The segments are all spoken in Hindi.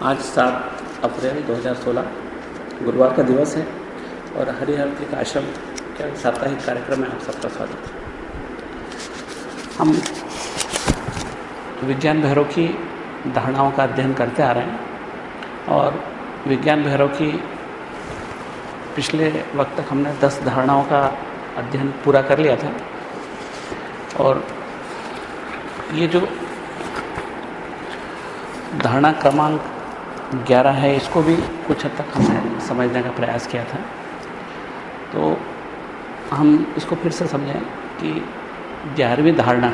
आज सात अप्रैल 2016 गुरुवार का दिवस है और हरिहर के आश्रम के साप्ताहिक कार्यक्रम में आप सबका स्वागत है। हम विज्ञान भैरव की धारणाओं का अध्ययन करते आ रहे हैं और विज्ञान भैरव की पिछले वक्त तक हमने दस धारणाओं का अध्ययन पूरा कर लिया था और ये जो धारणा क्रमांक ग्यारह है, इसको भी कुछ हद तक हमने समझने का प्रयास किया था। तो हम इसको फिर से समझें कि ग्यारहवीं धारणा,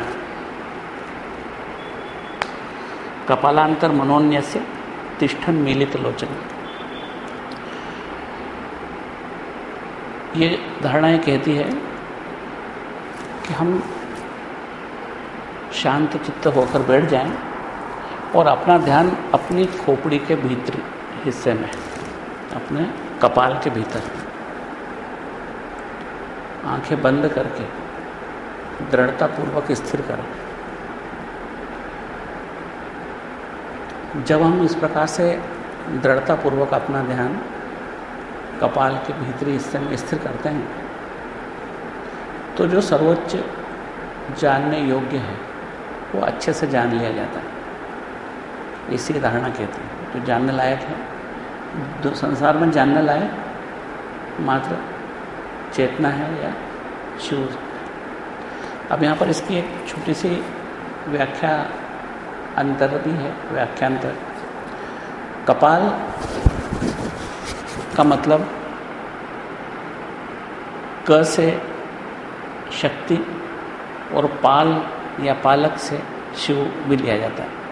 कपालांतर मनोन्यस्य, तिष्ठन मिलित लोचन। ये धारणाएँ कहती है कि हम शांत चित्त होकर बैठ जाएँ और अपना ध्यान अपनी खोपड़ी के भीतरी हिस्से में, अपने कपाल के भीतर। आँखें बंद करके दृढ़तापूर्वक स्थिर करें। जब हम इस प्रकार से दृढ़तापूर्वक अपना ध्यान कपाल के भीतरी हिस्से में स्थिर करते हैं तो जो सर्वोच्च जानने योग्य है, वो अच्छे से जान लिया जाता है। इसी धारणा कहते हैं जो जानने लायक है जो संसार में जानने लायक मात्र चेतना है या शिव अब यहाँ पर इसकी एक छोटी सी व्याख्या अंतर भी है, व्याख्यांतर। कपाल का मतलब क से शक्ति और पाल या पालक से शिव भी लिया जाता है।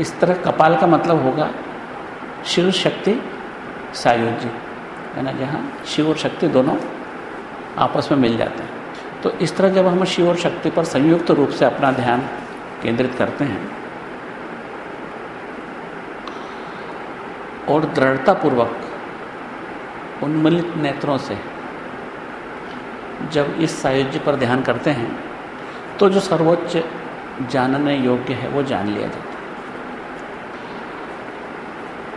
इस तरह कपाल का मतलब होगा शिव शक्ति सायुज्य है ना, जहाँ शिव और शक्ति दोनों आपस में मिल जाते हैं। तो इस तरह जब हम शिव और शक्ति पर संयुक्त रूप से अपना ध्यान केंद्रित करते हैं और दृढ़तापूर्वक उन्मलित नेत्रों से जब इस सायुज्य पर ध्यान करते हैं तो जो सर्वोच्च जानने योग्य है वो जान लिया जाता है।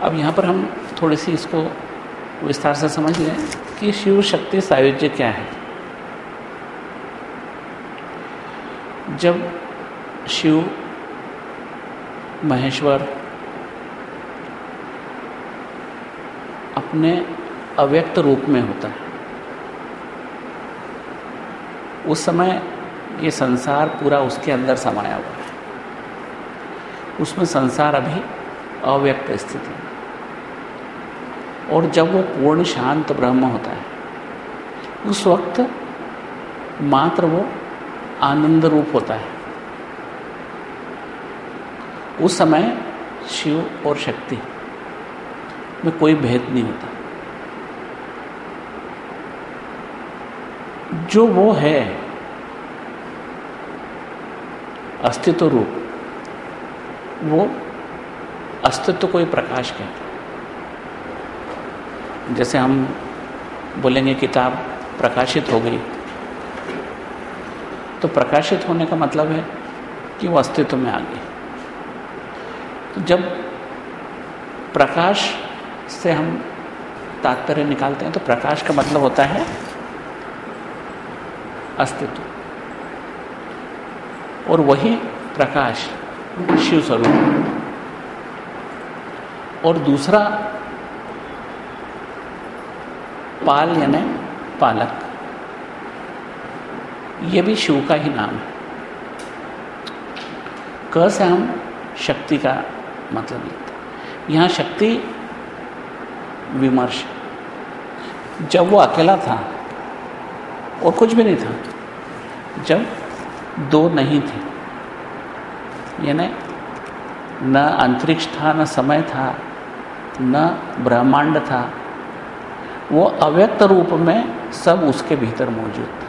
अब यहाँ पर हम थोड़ी सी इसको विस्तार से समझ लें कि शिव शक्ति सायुज्य क्या है। जब शिव, महेश्वर अपने अव्यक्त रूप में होता है, उस समय ये संसार पूरा उसके अंदर समाया हुआ है। उसमें संसार अभी अव्यक्त स्थिति और जब वो पूर्ण शांत ब्रह्म होता है, उस वक्त मात्र वो आनंद रूप होता है। उस समय शिव और शक्ति में कोई भेद नहीं होता। जो वो है, अस्तित्व रूप, वो अस्तित्व को ही प्रकाश कहता जैसे हम बोलेंगे किताब प्रकाशित हो गई। तो प्रकाशित होने का मतलब है कि वो अस्तित्व में आ गई। तो जब प्रकाश से हम तात्पर्य निकालते हैं तो प्रकाश का मतलब होता है अस्तित्व। और वही प्रकाश शिव स्वरूप। और दूसरा पाल यानी पालक। ये भी शिव का ही नाम है। क से हम शक्ति का मतलब लेते हैं। यहाँ शक्ति विमर्श। जब वो अकेला था और कुछ भी नहीं था, जब दो नहीं थे, यानी न अंतरिक्ष था, न समय था, न ब्रह्मांड था वो अव्यक्त रूप में सब उसके भीतर मौजूद था।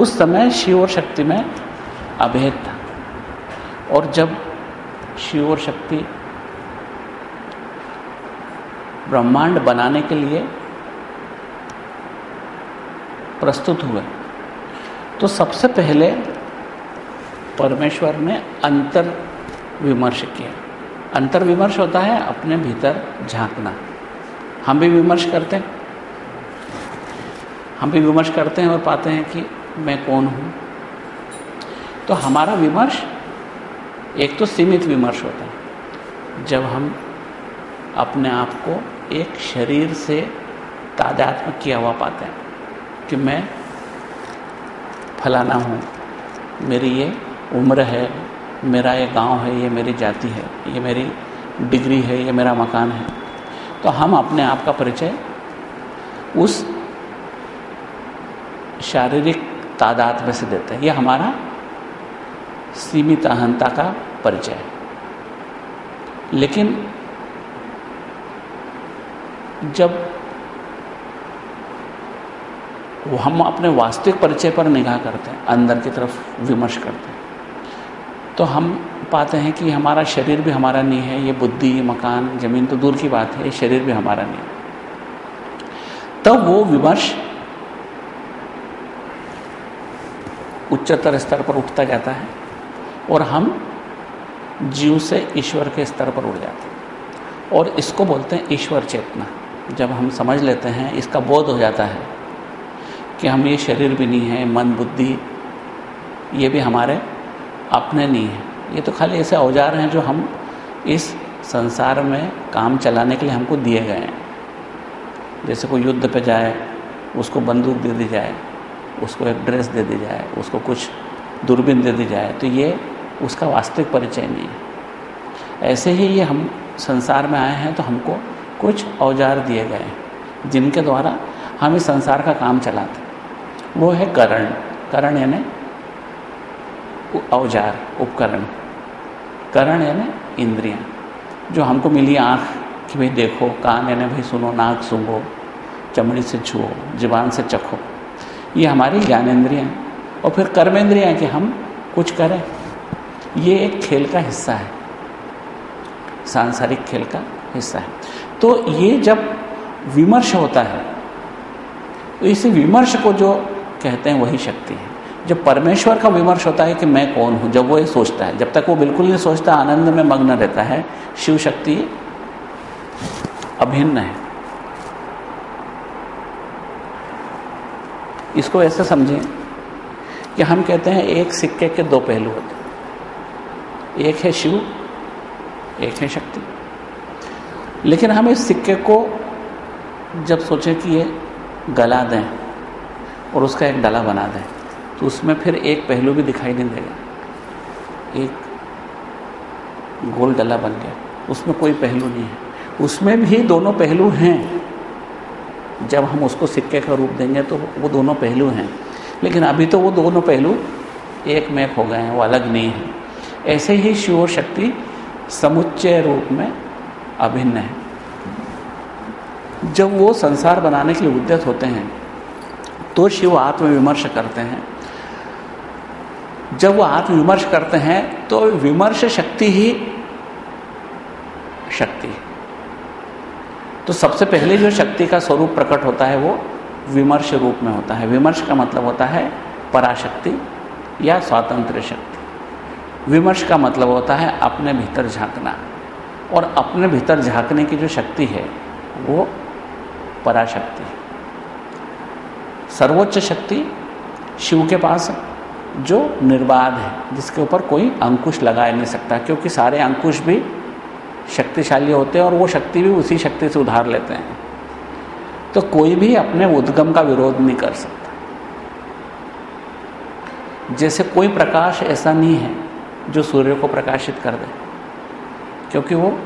उस समय शिव और शक्ति में अभेद था। और जब शिव और शक्ति ब्रह्मांड बनाने के लिए प्रस्तुत हुए तो सबसे पहले परमेश्वर ने अंतर विमर्श किया। अंतर्विमर्श होता है अपने भीतर झांकना। हम भी विमर्श करते हैं। हम भी विमर्श करते हैं और पाते हैं कि मैं कौन हूँ। तो हमारा विमर्श, एक तो सीमित विमर्श होता है। जब हम अपने आप को एक शरीर से तादात्म किया हुआ पाते हैं कि मैं फलाना हूँ, मेरी ये उम्र है, मेरा ये गाँव है, ये मेरी जाति है, ये मेरी डिग्री है, ये मेरा मकान है। तो हम अपने आप का परिचय, उस शारीरिक तादाद में से देते हैं। यह हमारा सीमित अहंता का परिचय है। लेकिन जब वो हम अपने वास्तविक परिचय पर निगाह करते हैं, अंदर की तरफ़ विमर्श करते हैं तो हम पाते हैं कि हमारा शरीर भी हमारा नहीं है, ये बुद्धि, मकान, ज़मीन तो दूर की बात है, ये शरीर भी हमारा नहीं है। तब वो विमर्श उच्चतर स्तर पर उठता जाता है और हम जीव से ईश्वर के स्तर पर उठ जाते हैं। और इसको बोलते हैं ईश्वर चेतना। जब हम समझ लेते हैं, इसका बोध हो जाता है कि हम ये शरीर भी नहीं है, मन, बुद्धि, ये भी हमारे अपने नहीं है। ये तो खाली ऐसे औज़ार हैं जो हम इस संसार में काम चलाने के लिए हमको दिए गए हैं। जैसे कोई युद्ध पे जाए, उसको बंदूक दे दी जाए, उसको एक ड्रेस दे दी जाए, उसको कुछ दूरबीन दे दी जाए तो ये उसका वास्तविक परिचय नहीं है। ऐसे ही ये हम संसार में आए हैं तो हमको कुछ औज़ार दिए गए हैं, जिनके द्वारा हम इस संसार का काम चलाते वो है करण। करण यानी औज़ार, उपकरण। करण यानी इंद्रियाँ, जो हमको मिली आँख कि भाई देखो, कान यानी भाई सुनो, नाक सूंघो, चमड़ी से छुओ ज़ुबान से चखो। ये हमारी ज्ञानेन्द्रियाँ और फिर कर्मेंद्रियाँ कि हम कुछ करें। ये एक खेल का हिस्सा है। सांसारिक खेल का हिस्सा है। तो ये जब विमर्श होता है तो इसी विमर्श को जो कहते हैं वही शक्ति है। जब परमेश्वर का विमर्श होता है कि मैं कौन हूँ, जब वो ये सोचता है, जब तक वो बिल्कुल नहीं सोचता, आनंद में मग्न रहता है शिव शक्ति अभिन्न है। इसको ऐसे समझें कि हम कहते हैं एक सिक्के के दो पहलू होते हैं। एक है शिव, एक है शक्ति। लेकिन हम इस सिक्के को जब सोचें कि ये गला दें और उसका एक डला बना दें तो उसमें फिर एक पहलू भी दिखाई नहीं देगा एक गोल डला बन गया। उसमें कोई पहलू नहीं है। उसमें भी दोनों पहलू हैं। जब हम उसको सिक्के का रूप देंगे तो वो दोनों पहलू हैं। लेकिन अभी तो वो दोनों पहलू एक में हो गए हैं, वो अलग नहीं है। ऐसे ही शिव शक्ति समुच्चय रूप में अभिन्न है। जब वो संसार बनाने के लिए उद्यत होते हैं तो शिव आत्मविमर्श करते हैं। जब वो आत्मविमर्श करते हैं तो विमर्श शक्ति ही शक्ति तो सबसे पहले जो शक्ति का स्वरूप प्रकट होता है, वो विमर्श रूप में होता है। विमर्श का मतलब होता है पराशक्ति या स्वातंत्र शक्ति। विमर्श का मतलब होता है अपने भीतर झांकना। और अपने भीतर झांकने की जो शक्ति है, वो पराशक्ति है। सर्वोच्च शक्ति शिव के पास जो निर्बाध है, जिसके ऊपर कोई अंकुश लगा नहीं सकता, क्योंकि सारे अंकुश भी शक्तिशाली होते हैं और वो शक्ति भी उसी शक्ति से उधार लेते हैं। तो कोई भी अपने उद्गम का विरोध नहीं कर सकता। जैसे कोई प्रकाश ऐसा नहीं है जो सूर्य को प्रकाशित कर दे, क्योंकि वो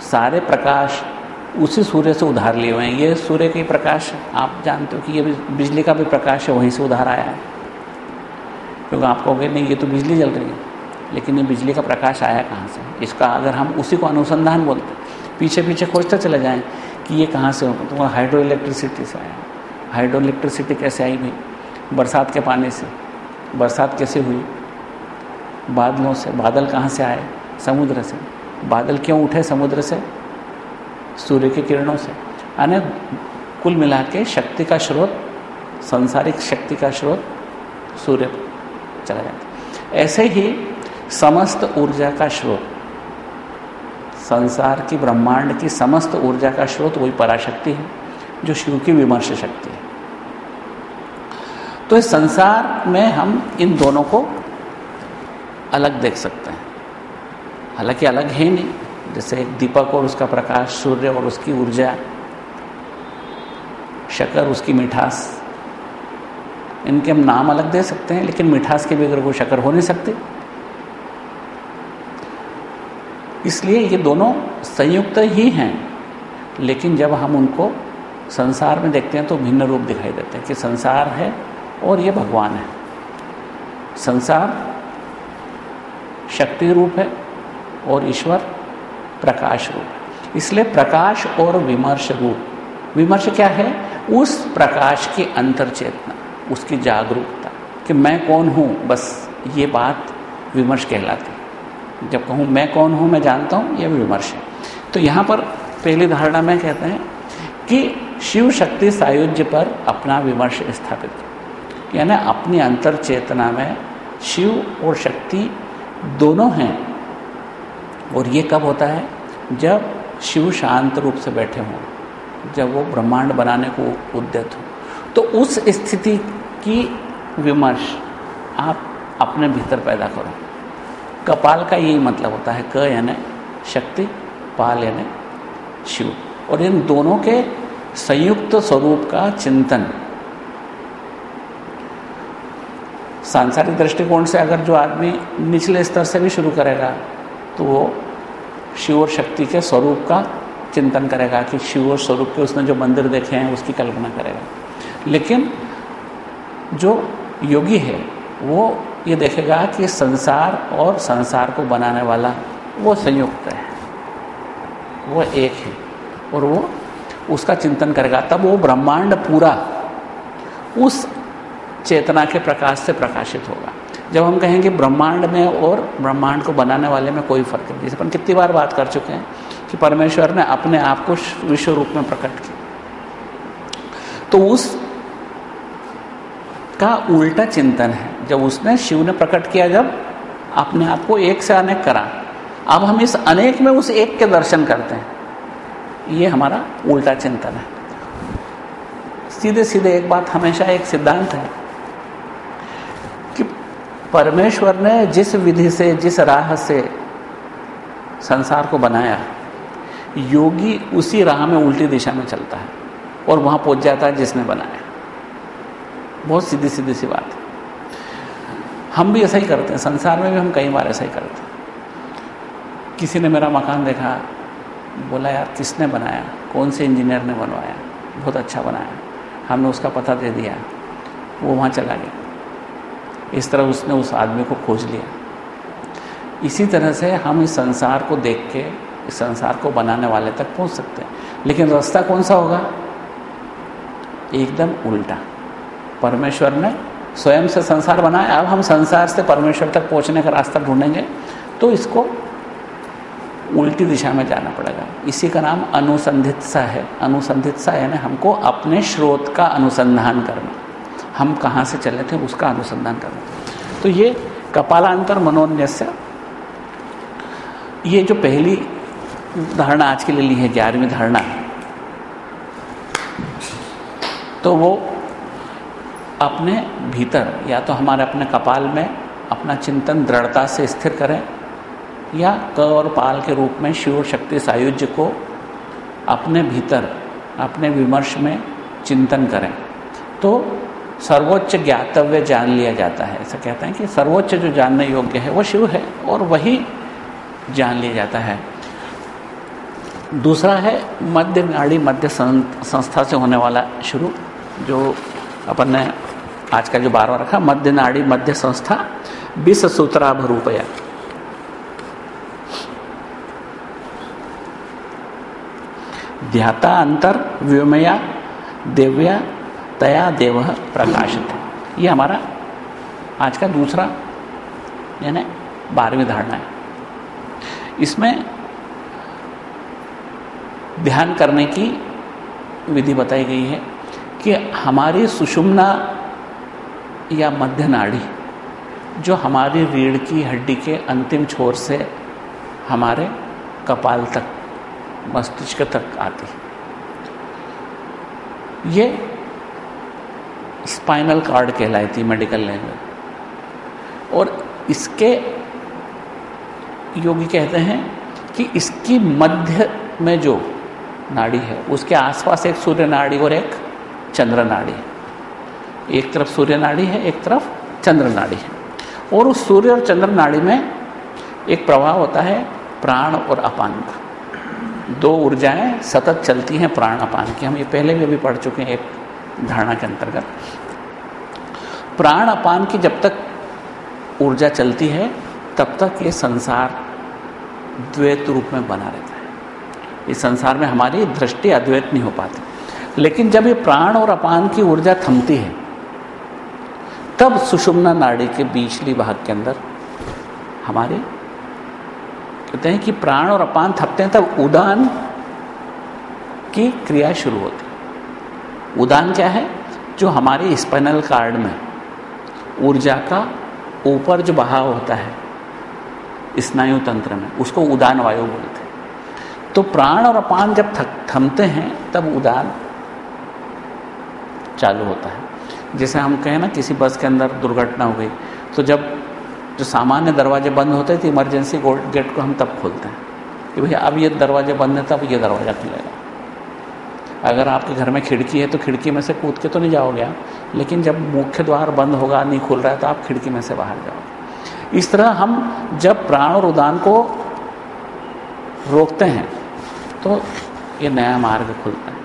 सारे प्रकाश उसी सूर्य से उधार लिए हुए हैं। ये सूर्य के प्रकाश आप जानते हो कि ये बिजली का भी प्रकाश है, वहीं से उधार आया है। क्योंकि आप कहोगे, नहीं, ये तो बिजली जल रही है। लेकिन ये बिजली का प्रकाश आया कहाँ से? इसका अगर हम उसी को अनुसंधान बोलते पीछे पीछे खोजते चले जाएँ कि ये कहाँ से हो तो वह हाइड्रो इलेक्ट्रिसिटी से आया। हाइड्रो इलेक्ट्रिसिटी कैसे आई भाई? बरसात के पानी से। बरसात कैसे हुई? बादलों से। बादल कहाँ से आए? समुद्र से। बादल क्यों उठे समुद्र से? सूर्य की किरणों से। यानी कुल मिला के शक्ति का स्रोत, संसारिक शक्ति का स्रोत सूर्य। चला जाता ऐसे ही समस्त ऊर्जा का स्रोत, संसार की ब्रह्मांड की समस्त ऊर्जा का स्रोत वही पराशक्ति है, जो शिव की विमर्श शक्ति है। तो इस संसार में हम इन दोनों को अलग देख सकते हैं। हालाँकि अलग है नहीं, जैसे एक दीपक और उसका प्रकाश, सूर्य और उसकी ऊर्जा, शकर, उसकी मिठास इनके हम नाम अलग दे सकते हैं, लेकिन मिठास के बगैर वो शकर हो नहीं सकती। इसलिए ये दोनों संयुक्त ही हैं, लेकिन जब हम उनको संसार में देखते हैं तो भिन्न रूप दिखाई देते हैं कि संसार है और ये भगवान है। संसार शक्ति रूप है और ईश्वर प्रकाश रूप है। इसलिए प्रकाश और विमर्श रूप। विमर्श क्या है? उस प्रकाश की अंतर चेतना उसकी जागरूकता कि मैं कौन हूँ? बस ये बात विमर्श कहलाती जब कहूँ, मैं कौन हूँ? मैं जानता हूँ यह विमर्श है। तो यहाँ पर पहली धारणा में कहते हैं कि शिव शक्ति सायुज्य पर अपना विमर्श स्थापित यानी अपनी अंतर चेतना में शिव और शक्ति दोनों हैं। और ये कब होता है? जब शिव शांत रूप से बैठे हों, जब वो ब्रह्मांड बनाने को उद्यत हो। तो उस स्थिति की विमर्श आप अपने भीतर पैदा करो। कपाल का यही मतलब होता है क यानी शक्ति, पाल यानी शिव। और इन दोनों के संयुक्त स्वरूप का चिंतन। सांसारिक दृष्टिकोण से अगर जो आदमी निचले स्तर से भी शुरू करेगा तो वो शिव और शक्ति के स्वरूप का चिंतन करेगा कि शिव और स्वरूप के उसने जो मंदिर देखे हैं, उसकी कल्पना करेगा। लेकिन जो योगी है, वो ये देखेगा कि संसार और संसार को बनाने वाला वो संयुक्त है। वो एक है और वो उसका चिंतन करेगा। तब वो ब्रह्मांड पूरा उस चेतना के प्रकाश से प्रकाशित होगा। जब हम कहेंगे ब्रह्मांड में और ब्रह्मांड को बनाने वाले में कोई फ़र्क नहीं। जैसे अपन कितनी बार बात कर चुके हैं कि परमेश्वर ने अपने आप को विश्व रूप में प्रकट किया। तो उस का उल्टा चिंतन है। जब उसने शिव ने प्रकट किया, जब अपने आप को एक से अनेक करा, अब हम इस अनेक में उस एक के दर्शन करते हैं। ये हमारा उल्टा चिंतन है। सीधे सीधे एक बात हमेशा एक सिद्धांत है कि परमेश्वर ने जिस विधि से, जिस राह से संसार को बनाया, योगी उसी राह में उल्टी दिशा में चलता है और वहाँ पहुँच जाता है जिसने बनाया। बहुत सीधी सीधी सी बात है। हम भी ऐसा ही करते हैं, संसार में भी हम कई बार ऐसा ही करते हैं। किसी ने मेरा मकान देखा, बोला, यार, किसने बनाया? कौन से इंजीनियर ने बनवाया? बहुत अच्छा बनाया। हमने उसका पता दे दिया, वो वहाँ चला गया। इस तरह उसने उस आदमी को खोज लिया। इसी तरह से हम इस संसार को देख के, इस संसार को बनाने वाले तक पहुँच सकते हैं। लेकिन रास्ता कौन सा होगा? एकदम उल्टा। परमेश्वर ने स्वयं से संसार बनाया। अब हम संसार से परमेश्वर तक पहुँचने का रास्ता ढूंढेंगे तो इसको उल्टी दिशा में जाना पड़ेगा। इसी का नाम अनुसंधित्सा है। अनुसंधित्सा यानी हमको अपने स्रोत का अनुसंधान करना। हम कहाँ से चले थे, उसका अनुसंधान करना। तो ये कपालांतर मनोन्यस्य ये जो पहली धारणा आज के लिए ली है, ग्यारहवीं धारणा। तो वो अपने भीतर, या तो हमारे अपने कपाल में अपना चिंतन दृढ़ता से स्थिर करें, या क और पाल के रूप में शिव शक्ति सायुज्य को अपने भीतर, अपने विमर्श में चिंतन करें। तो सर्वोच्च ज्ञातव्य जान लिया जाता है। ऐसा कहते हैं कि सर्वोच्च जो जानने योग्य है, वो शिव है, और वही जान लिया जाता है। दूसरा है मध्य नाड़ी मध्य संस्था से होने वाला शुरू, जो अपन ने आज का जो बारवा रखा, मध्य नाड़ी, मध्य संस्था विष सूत्राभ रूपया। ध्याता, अंतर, व्योमया, देव्या, तया, देव प्रकाशित। ये हमारा आज का दूसरा, यानी बारहवीं धारणा है। इसमें ध्यान करने की विधि बताई गई है कि हमारी सुषुम्ना या मध्य नाड़ी जो हमारी रीढ़ की हड्डी के अंतिम छोर से हमारे कपाल तक, मस्तिष्क तक आती। ये स्पाइनल कार्ड कहलाती मेडिकल लैंग्वेज और इसके योगी कहते हैं कि इसकी मध्य में जो नाड़ी है, उसके आसपास एक सूर्य नाड़ी और एक चंद्र नाड़ी है। एक तरफ़ सूर्य नाड़ी है, एक तरफ़ चंद्र नाड़ी है। और उस सूर्य और चंद्र नाड़ी में एक प्रभाव होता है, प्राण और अपान का। दो ऊर्जाएँ सतत चलती हैं, प्राण अपान की। हम ये पहले भी अभी पढ़ चुके हैं एक धारणा के अंतर्गत। प्राण अपान की जब तक ऊर्जा चलती है, तब तक ये संसार द्वैत रूप में बना रहता है। इस संसार में हमारी दृष्टि अद्वैत नहीं हो पाती। लेकिन जब ये प्राण और अपान की ऊर्जा थमती है तब सुषुम्ना नाड़ी के बीचली भाग के अंदर हमारे, कहते हैं कि प्राण और अपान थपते हैं, तब उदान की क्रिया शुरू होती है। उदान क्या है? जो हमारे स्पाइनल कार्ड में ऊर्जा का ऊपर जो बहाव होता है, स्नायु तंत्र में, उसको उदान वायु बोलते हैं। तो प्राण और अपान जब थक, थमते हैं, तब उदान चालू होता है। जैसे हम कहें ना, किसी बस के अंदर दुर्घटना हो गई। तो जब जो सामान्य दरवाजे बंद होते थे, इमरजेंसी गेट को हम तब खोलते हैं कि भाई अब ये दरवाजे बंद है, तब ये दरवाज़ा खुलेगा। अगर आपके घर में खिड़की है तो खिड़की में से कूद के तो नहीं जाओगे आप। लेकिन जब मुख्य द्वार बंद होगा, नहीं खुल रहा है तो आप खिड़की में से बाहर जाओगे। इस तरह हम जब प्राण और उदान को रोकते हैं तो ये नया मार्ग खुलता है।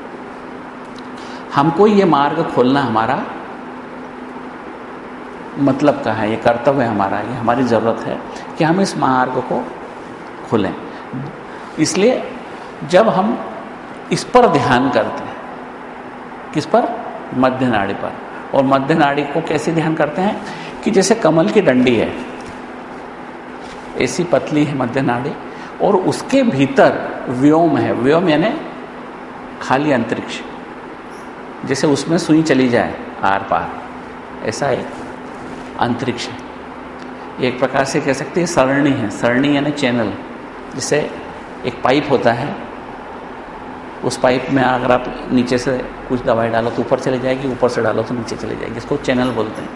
हमको ये मार्ग खोलना हमारा मतलब का है, ये कर्तव्य है हमारा, ये हमारी ज़रूरत है कि हम इस मार्ग को खोलें। इसलिए जब हम इस पर ध्यान करते हैं, किस पर? मध्य नाड़ी पर। और मध्य नाड़ी को कैसे ध्यान करते हैं? कि जैसे कमल की डंडी है, ऐसी पतली है मध्य नाड़ी, और उसके भीतर व्योम है। व्योम यानी खाली अंतरिक्ष, जैसे उसमें सुई चली जाए आर पार, ऐसा एक अंतरिक्ष है। एक प्रकार से कह सकते हैं सरणी है। सरणी यानी चैनल, जिसे एक पाइप होता है। उस पाइप में अगर आप नीचे से कुछ दवाई डालो तो ऊपर चले जाएगी, ऊपर से डालो तो नीचे चले जाएगी। इसको चैनल बोलते हैं।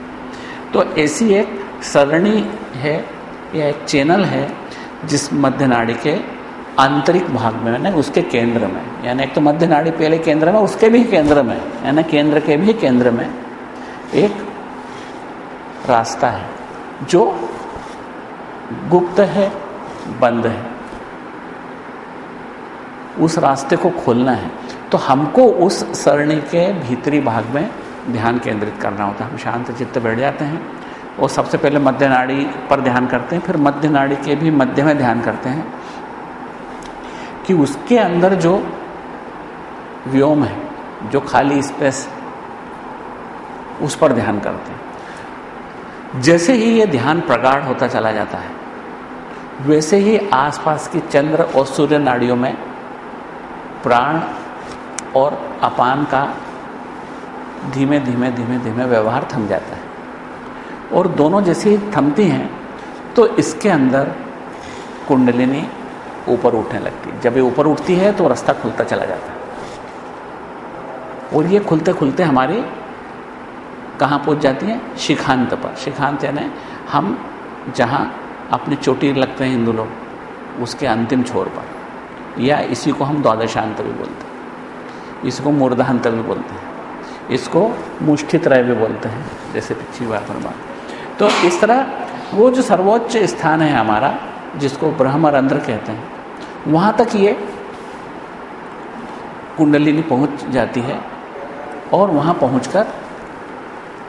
तो ऐसी एक सरणी है या एक चैनल है, जिस मध्य नाड़ी के आंतरिक भाग में, यानी उसके केंद्र में। यानी एक तो मध्य नाड़ी पहले केंद्र में, उसके भी केंद्र में, यानी केंद्र के भी केंद्र में एक रास्ता है। जो गुप्त है, बंद है। उस रास्ते को खोलना है। तो हमको उस सरणी के भीतरी भाग में ध्यान केंद्रित करना होता है। हम शांत चित्त बैठ जाते हैं और सबसे पहले मध्य नाड़ी पर ध्यान करते हैं, फिर मध्य नाड़ी के भी मध्य में ध्यान करते हैं कि उसके अंदर जो व्योम है, जो खाली स्पेस उस पर ध्यान करते हैं। जैसे ही ये ध्यान प्रगाढ़ होता चला जाता है, वैसे ही आसपास की चंद्र और सूर्य नाड़ियों में प्राण और अपान का धीमे धीमे धीमे धीमे व्यवहार थम जाता है। और दोनों जैसे ही थमती हैं तो इसके अंदर कुंडलिनी ऊपर उठने लगती है। जब ये ऊपर उठती है तो रास्ता खुलता चला जाता है। और ये खुलते खुलते हमारी कहाँ पहुँच जाती हैं? शिखांत पर। शिखांत यानी हम जहाँ अपनी चोटी लगते हैं हिंदू लोग, उसके अंतिम छोर पर। या इसी को हम द्वादशांत भी बोलते हैं। इसको मूर्धांत भी बोलते हैं। इसको मुष्ठित रय भी बोलते हैं, जैसे पिछली बार पर बात। तो इस तरह वो जो सर्वोच्च स्थान है हमारा, जिसको ब्रह्मरंध्र कहते हैं, वहाँ तक ये कुंडलिनी पहुँच जाती है और वहाँ पहुँचकर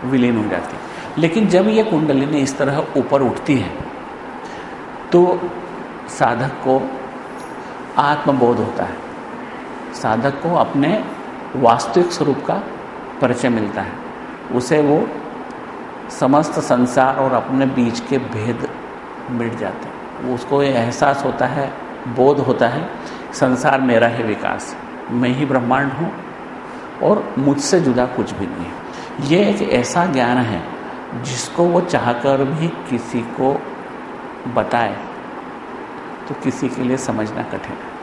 विलीन हो जाती लेकिन जब ये कुंडलिनी इस तरह ऊपर उठती है तो साधक को आत्मबोध होता है। साधक को अपने वास्तविक स्वरूप का परिचय मिलता है। उसे वो समस्त संसार और अपने बीच के भेद मिट जाते हैं। उसको ये एहसास होता है, बोध होता है, संसार मेरा ही विकास मैं ही ब्रह्मांड हूँ और मुझसे जुदा कुछ भी नहीं है। ये एक ऐसा ज्ञान है जिसको वो चाहकर भी किसी को बताए तो किसी के लिए समझना कठिन है।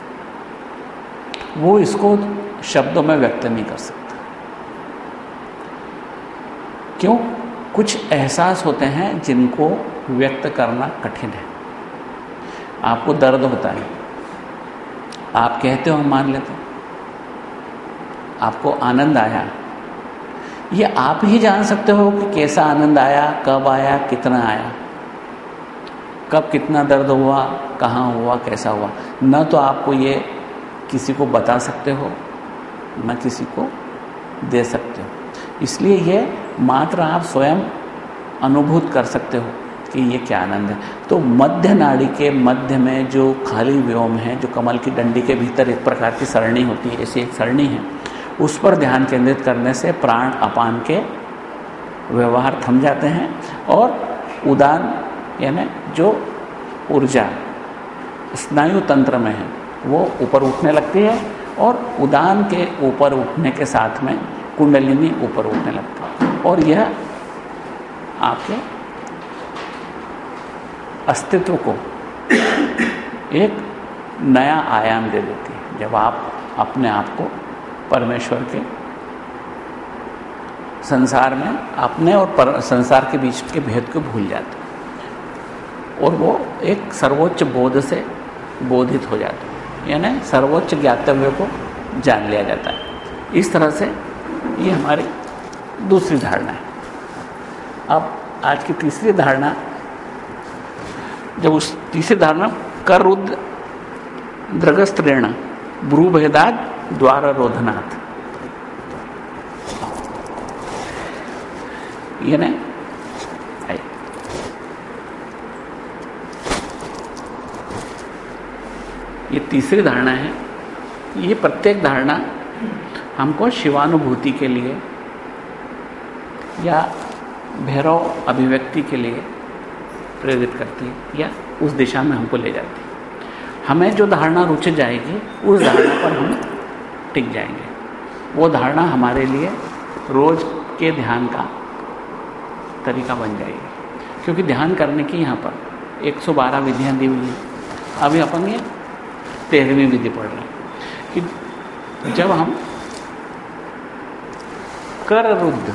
वो इसको शब्दों में व्यक्त नहीं कर सकता। क्यों? कुछ एहसास होते हैं जिनको व्यक्त करना कठिन है। आपको दर्द होता है। आप कहते हो हम मान लेते हैं। आपको आनंद आया। ये आप ही जान सकते हो कि कैसा आनंद आया, कब आया, कितना आया। कब कितना दर्द हुआ, कहाँ हुआ, कैसा हुआ। न तो आपको ये किसी को बता सकते हो, न किसी को दे सकते हो। इसलिए ये मात्र आप स्वयं अनुभूत कर सकते हो कि ये क्या आनंद है। तो मध्य नाड़ी के मध्य में जो खाली व्योम है, जो कमल की डंडी के भीतर एक प्रकार की सरणी होती है, ऐसी एक सरणी है। उस पर ध्यान केंद्रित करने से प्राण अपान के व्यवहार थम जाते हैं और उदान, यानी जो ऊर्जा, स्नायु तंत्र में है, वो ऊपर उठने लगती है और उदान के ऊपर उठने के साथ में कुंडलिनी ऊपर उठने लगती है। और यह आपके अस्तित्व को एक नया आयाम दे देती है। जब आप अपने आप को परमेश्वर के संसार में अपने और पर, संसार के बीच के भेद को भूल जाते और वो एक सर्वोच्च बोध से बोधित हो जाते यानी सर्वोच्च ज्ञातव्य को जान लिया जाता है। इस तरह से ये हमारी दूसरी धारणा है। अब आज की तीसरी धारणा जब उस तीसरी धारणा कर रुद्र द्रगस्त्रेण भ्रूभेदाद द्वार रोधनाथ ये नहीं ये तीसरी धारणा है। ये प्रत्येक धारणा हमको शिवानुभूति के लिए या भैरव अभिव्यक्ति के लिए प्रेरित करती है या उस दिशा में हमको ले जाती है। हमें जो धारणा रुच जाएगी, उस धारणा पर हम टिक जाएँगे। वो धारणा हमारे लिए रोज के ध्यान का तरीका बन जाएगी। क्योंकि ध्यान करने की यहाँ पर 112 विधियाँ दी हुई हैं। अभी अपन ये तेरहवीं विधि पढ़ रहे हैं कि जब हम कर रुद्ध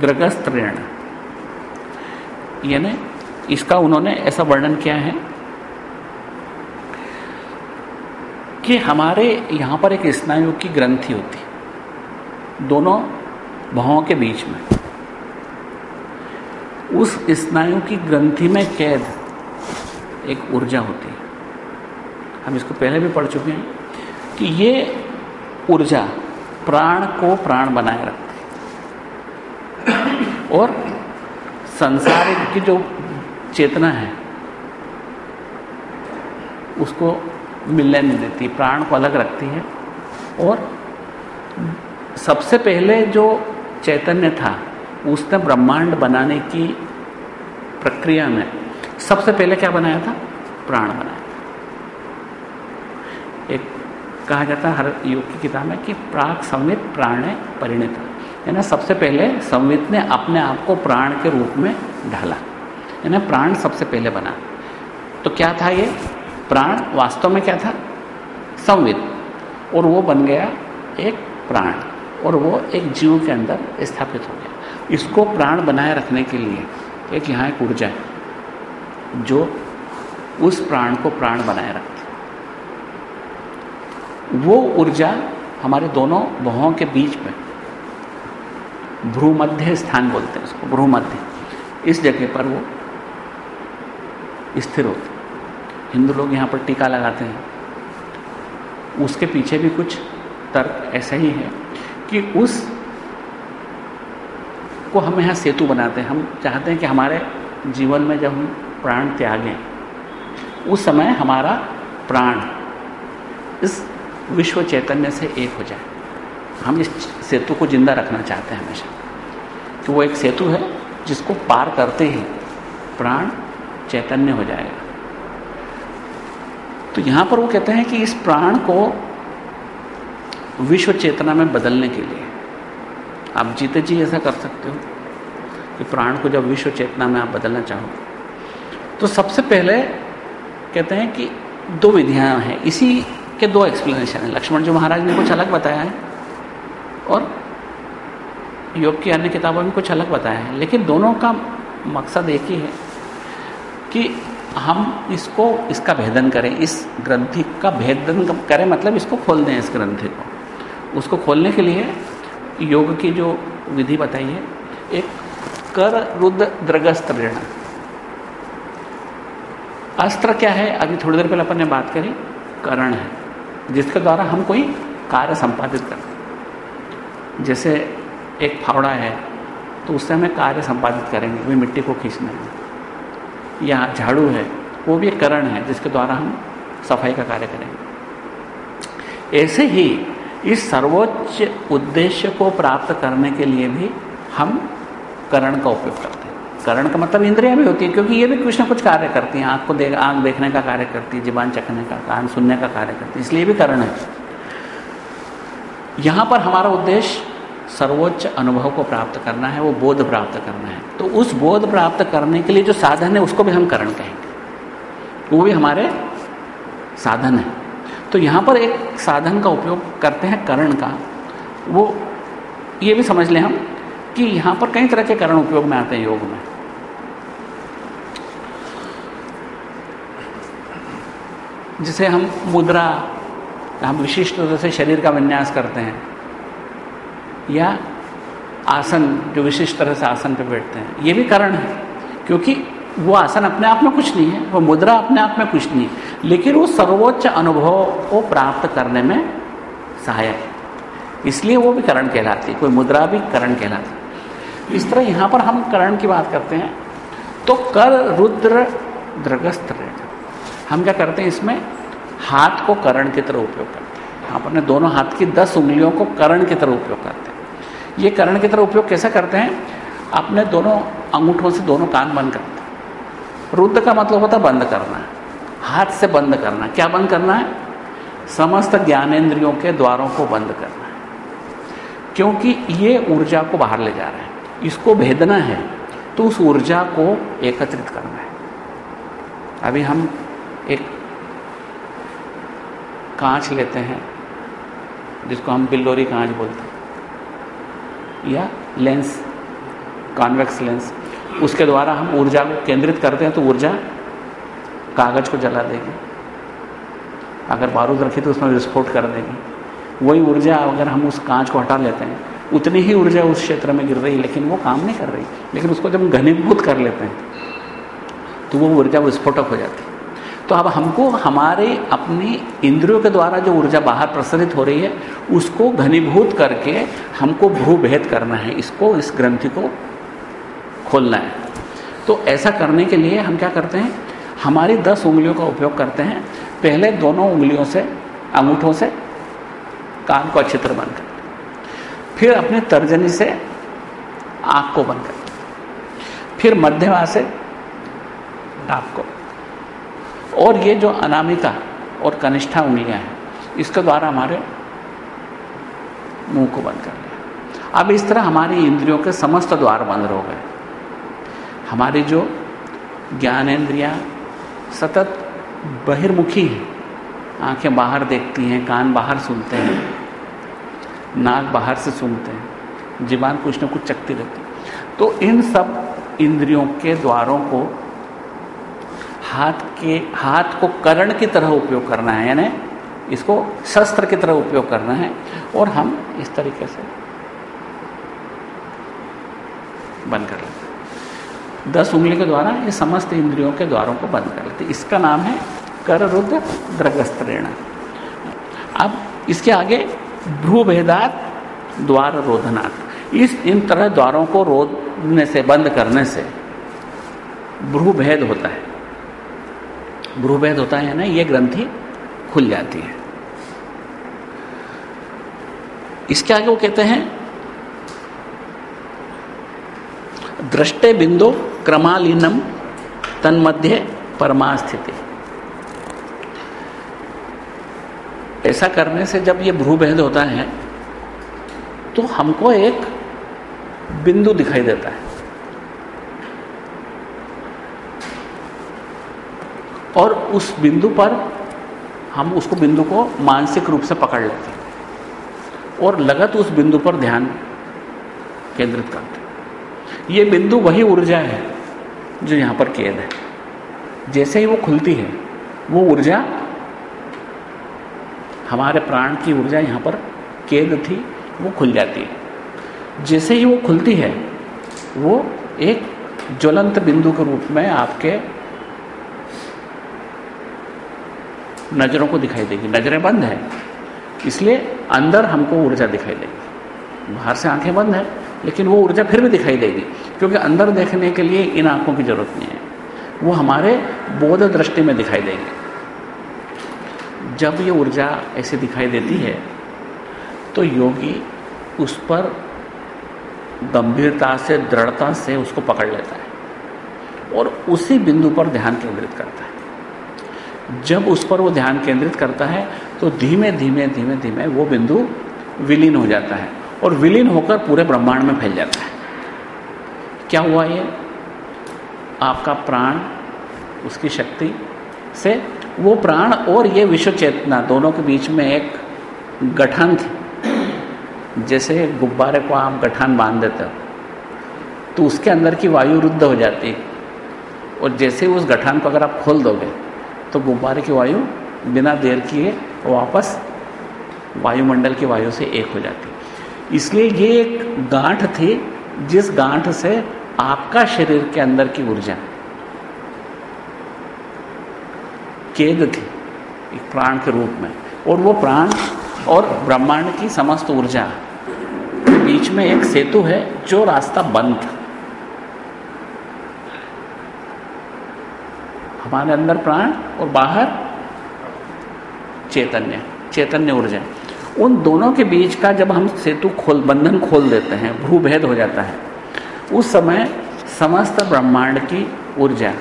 ग्रगस्त्रेण, यानी इसका उन्होंने ऐसा वर्णन किया है कि हमारे यहाँ पर एक स्नायु की ग्रंथि होती दोनों भावों के बीच में। उस स्नायु की ग्रंथि में कैद एक ऊर्जा होती है। हम इसको पहले भी पढ़ चुके हैं कि ये ऊर्जा प्राण को प्राण बनाए रखती है। और संसार की जो चेतना है, उसको मिलने नहीं देती, प्राण को अलग रखती है। और सबसे पहले जो चैतन्य था, उसने ब्रह्मांड बनाने की प्रक्रिया में सबसे पहले क्या बनाया था? प्राण बनाया था। एक कहा जाता है हर योग की किताब में कि प्राग संवित प्राण परिणित। यानी सबसे पहले संवित ने अपने आप को प्राण के रूप में ढाला। यानी प्राण सबसे पहले बना। तो क्या था ये? प्राण वास्तव में क्या था? संविद और वो बन गया एक प्राण। और वो एक जीव के अंदर स्थापित हो गया। इसको प्राण बनाए रखने के लिए एक यहाँ एक ऊर्जा है, जो उस प्राण को प्राण बनाए रखती वो ऊर्जा हमारे दोनों बहुओं के बीच में भ्रूमध्य स्थान बोलते हैं उसको, भ्रूमध्य। इस जगह पर वो स्थिर होते हिंदू लोग यहाँ पर टीका लगाते हैं। उसके पीछे भी कुछ तर्क ऐसा ही है कि उस को हम यहाँ सेतु बनाते हैं। हम चाहते हैं कि हमारे जीवन में जब हम प्राण त्यागें, उस समय हमारा प्राण इस विश्व चैतन्य से एक हो जाए। हम इस सेतु को ज़िंदा रखना चाहते हैं हमेशा। कि वो एक सेतु है जिसको पार करते ही प्राण चैतन्य हो जाएगा। तो यहाँ पर वो कहते हैं कि इस प्राण को विश्व चेतना में बदलने के लिए। आप जीते जी ऐसा कर सकते हो कि प्राण को जब विश्व चेतना में आप बदलना चाहो। तो सबसे पहले कहते हैं कि दो विधियाँ हैं। इसी के दो एक्सप्लेनेशन हैं। लक्ष्मण जी महाराज ने कुछ अलग बताया है और योग की अन्य किताबों में कुछ अलग बताया है। लेकिन दोनों का मकसद एक ही है कि हम इसको, इसका भेदन करें, इस ग्रंथि का भेदन करें मतलब इसको खोल दें इस ग्रंथि को। उसको खोलने के लिए योग की जो विधि बताई है, एक कर रुद्र द्रगस्त्र अस्त्र क्या है? अभी थोड़ी देर पहले अपन ने बात करी, करण है, जिसके द्वारा हम कोई कार्य संपादित करते जैसे एक फावड़ा है तो उससे हमें कार्य संपादित करेंगे भी मिट्टी को खींचना है या झाड़ू है, वो भी एक करण है जिसके द्वारा हम सफ़ाई का कार्य करेंगे। ऐसे ही इस सर्वोच्च उद्देश्य को प्राप्त करने के लिए भी हम करण का उपयोग करते हैं। करण का मतलब इंद्रियाँ भी होती है, क्योंकि ये भी कुछ ना कुछ कार्य करती हैं, आँख को देख, आँख देखने का कार्य करती है जीवान चखने का, कान सुनने का कार्य करती है इसलिए भी करण है। यहाँ पर हमारा उद्देश्य सर्वोच्च अनुभव को प्राप्त करना है, वो बोध प्राप्त करना है। तो उस बोध प्राप्त करने के लिए जो साधन है, उसको भी हम करण कहेंगे। वो भी हमारे साधन है। तो यहाँ पर एक साधन का उपयोग करते हैं, करण का। वो, ये भी समझ लें हम कि यहाँ पर कई तरह के करण उपयोग में आते हैं योग में। जिसे हम मुद्रा, हम विशिष्ट रूप से शरीर का विन्यास करते हैं। या आसन, जो विशिष्ट तरह से आसन पर बैठते हैं। ये भी कारण है, क्योंकि वो आसन अपने आप में कुछ नहीं है, वो मुद्रा अपने आप में कुछ नहीं है, लेकिन वो सर्वोच्च अनुभव को प्राप्त करने में सहायक है। इसलिए वो भी करण कहलाती है, कोई मुद्रा भी करण कहलाती है। इस तरह यहाँ पर हम करण की बात करते हैं तो कर रुद्र द्रगस्त्र हम क्या करते हैं इसमें? हाथ को करण की तरह उपयोग करते हैं। हम अपने दोनों हाथ की दस उंगलियों को करण की तरह उपयोग करते हैं। ये करण की तरह उपयोग कैसे करते हैं? अपने दोनों अंगूठों से दोनों कान बंद करते हैं। रुद्र का मतलब होता है बंद करना। हाथ से बंद करना। क्या बंद करना है? समस्त ज्ञानेन्द्रियों के द्वारों को बंद करना है। क्योंकि ये ऊर्जा को बाहर ले जा रहा है। इसको भेदना है तो उस ऊर्जा को एकत्रित करना है। अभी हम एक कांच लेते हैं, जिसको हम बिल्लोरी कांच बोलते हैं। या लेंस, कॉन्वेक्स लेंस, उसके द्वारा हम ऊर्जा को केंद्रित करते हैं तो ऊर्जा कागज़ को जला देगी। अगर बारूद रखी तो उसमें विस्फोट कर देगी। वही ऊर्जा अगर हम उस कांच को हटा लेते हैं, उतनी ही ऊर्जा उस क्षेत्र में गिर रही लेकिन वो काम नहीं कर रही। लेकिन उसको जब घनीभूत कर लेते हैं तो वो ऊर्जा विस्फोटक हो जाती है। तो अब हमको हमारे अपनी इंद्रियों के द्वारा जो ऊर्जा बाहर प्रसारित हो रही है उसको घनीभूत करके हमको भूभेद करना है, इसको, इस ग्रंथि को खोलना है। तो ऐसा करने के लिए हम क्या करते हैं? हमारी दस उंगलियों का उपयोग करते हैं। पहले दोनों उंगलियों से, अंगूठों से, कान को अच्छी तरह बंद करते फिर अपने तर्जनी से, आँख को बंद करते फिर मध्यमा से नाक को। और ये जो अनामिका और कनिष्ठा उंगलियाँ हैं, इसके द्वारा हमारे मुँह को बंद कर लिया अब इस तरह हमारी इंद्रियों के समस्त द्वार बंद हो गए। हमारी जो ज्ञानेन्द्रियाँ सतत बहिर्मुखी हैं, आँखें बाहर देखती हैं, कान बाहर सुनते हैं, नाक बाहर से सुनते हैं, जीवान कुछ न कुछ चकती रहती है। तो इन सब इंद्रियों के द्वारों को हाथ के, हाथ को करण की तरह उपयोग करना है, यानी इसको शस्त्र की तरह उपयोग करना है। और हम इस तरीके से बंद कर लेते दस उंगली के द्वारा ये समस्त इंद्रियों के द्वारों को बंद कर लेते इसका नाम है कर रुद्र द्रगस्त्रेण अब इसके आगे भ्रूभेदात द्वार रोधनात् इस इन तरह द्वारों को रोधने से, बंद करने से भ्रूभेद होता है। भ्रूभेद होता है ना ये ग्रंथि खुल जाती है। इसके आगे वो कहते हैं, दृष्टे बिंदु क्रमालीनम तन्मध्य परमास्थिति। ऐसा करने से जब ये भ्रूभेद होता है तो हमको एक बिंदु दिखाई देता है। और उस बिंदु पर हम उसको बिंदु को मानसिक रूप से पकड़ लेते हैं। और लगत उस बिंदु पर ध्यान केंद्रित करते ये बिंदु वही ऊर्जा है जो यहाँ पर कैद है। जैसे ही वो खुलती है, वो ऊर्जा, हमारे प्राण की ऊर्जा यहाँ पर कैद थी, वो खुल जाती है। जैसे ही वो खुलती है, वो एक ज्वलंत बिंदु के रूप में आपके नज़रों को दिखाई देगी। नज़रें बंद है। इसलिए अंदर हमको ऊर्जा दिखाई देगी। बाहर से आँखें बंद है, लेकिन वो ऊर्जा फिर भी दिखाई देगी। क्योंकि अंदर देखने के लिए इन आँखों की ज़रूरत नहीं है। वो हमारे बोध दृष्टि में दिखाई देगी। जब ये ऊर्जा ऐसे दिखाई देती है तो योगी उस पर गंभीरता से, दृढ़ता से उसको पकड़ लेता है और उसी बिंदु पर ध्यान केंद्रित करता है। जब उस पर वो ध्यान केंद्रित करता है तो धीमे धीमे धीमे धीमे वो बिंदु विलीन हो जाता है और विलीन होकर पूरे ब्रह्मांड में फैल जाता है। क्या हुआ ये? आपका प्राण, उसकी शक्ति से वो प्राण और ये विश्व चेतना दोनों के बीच में एक गठन थी। जैसे गुब्बारे को आप गठान बाँध देते हो तो उसके अंदर की वायु रुद्ध हो जाती है। और जैसे उस गठान को अगर आप खोल दोगे तो गुब्बारे की वायु बिना देर किए वापस वायुमंडल की वायु से एक हो जाती। इसलिए ये एक गांठ थी, जिस गांठ से आपका शरीर के अंदर की ऊर्जा केद थी, एक प्राण के रूप में। और वो प्राण और ब्रह्मांड की समस्त ऊर्जा बीच में एक सेतु है, जो रास्ता बंद था। हमारे अंदर प्राण और बाहर चैतन्य चैतन्य ऊर्जा। उन दोनों के बीच का जब हम सेतु खोल, बंधन खोल देते हैं, भूभेद हो जाता है, उस समय समस्त ब्रह्मांड की ऊर्जा,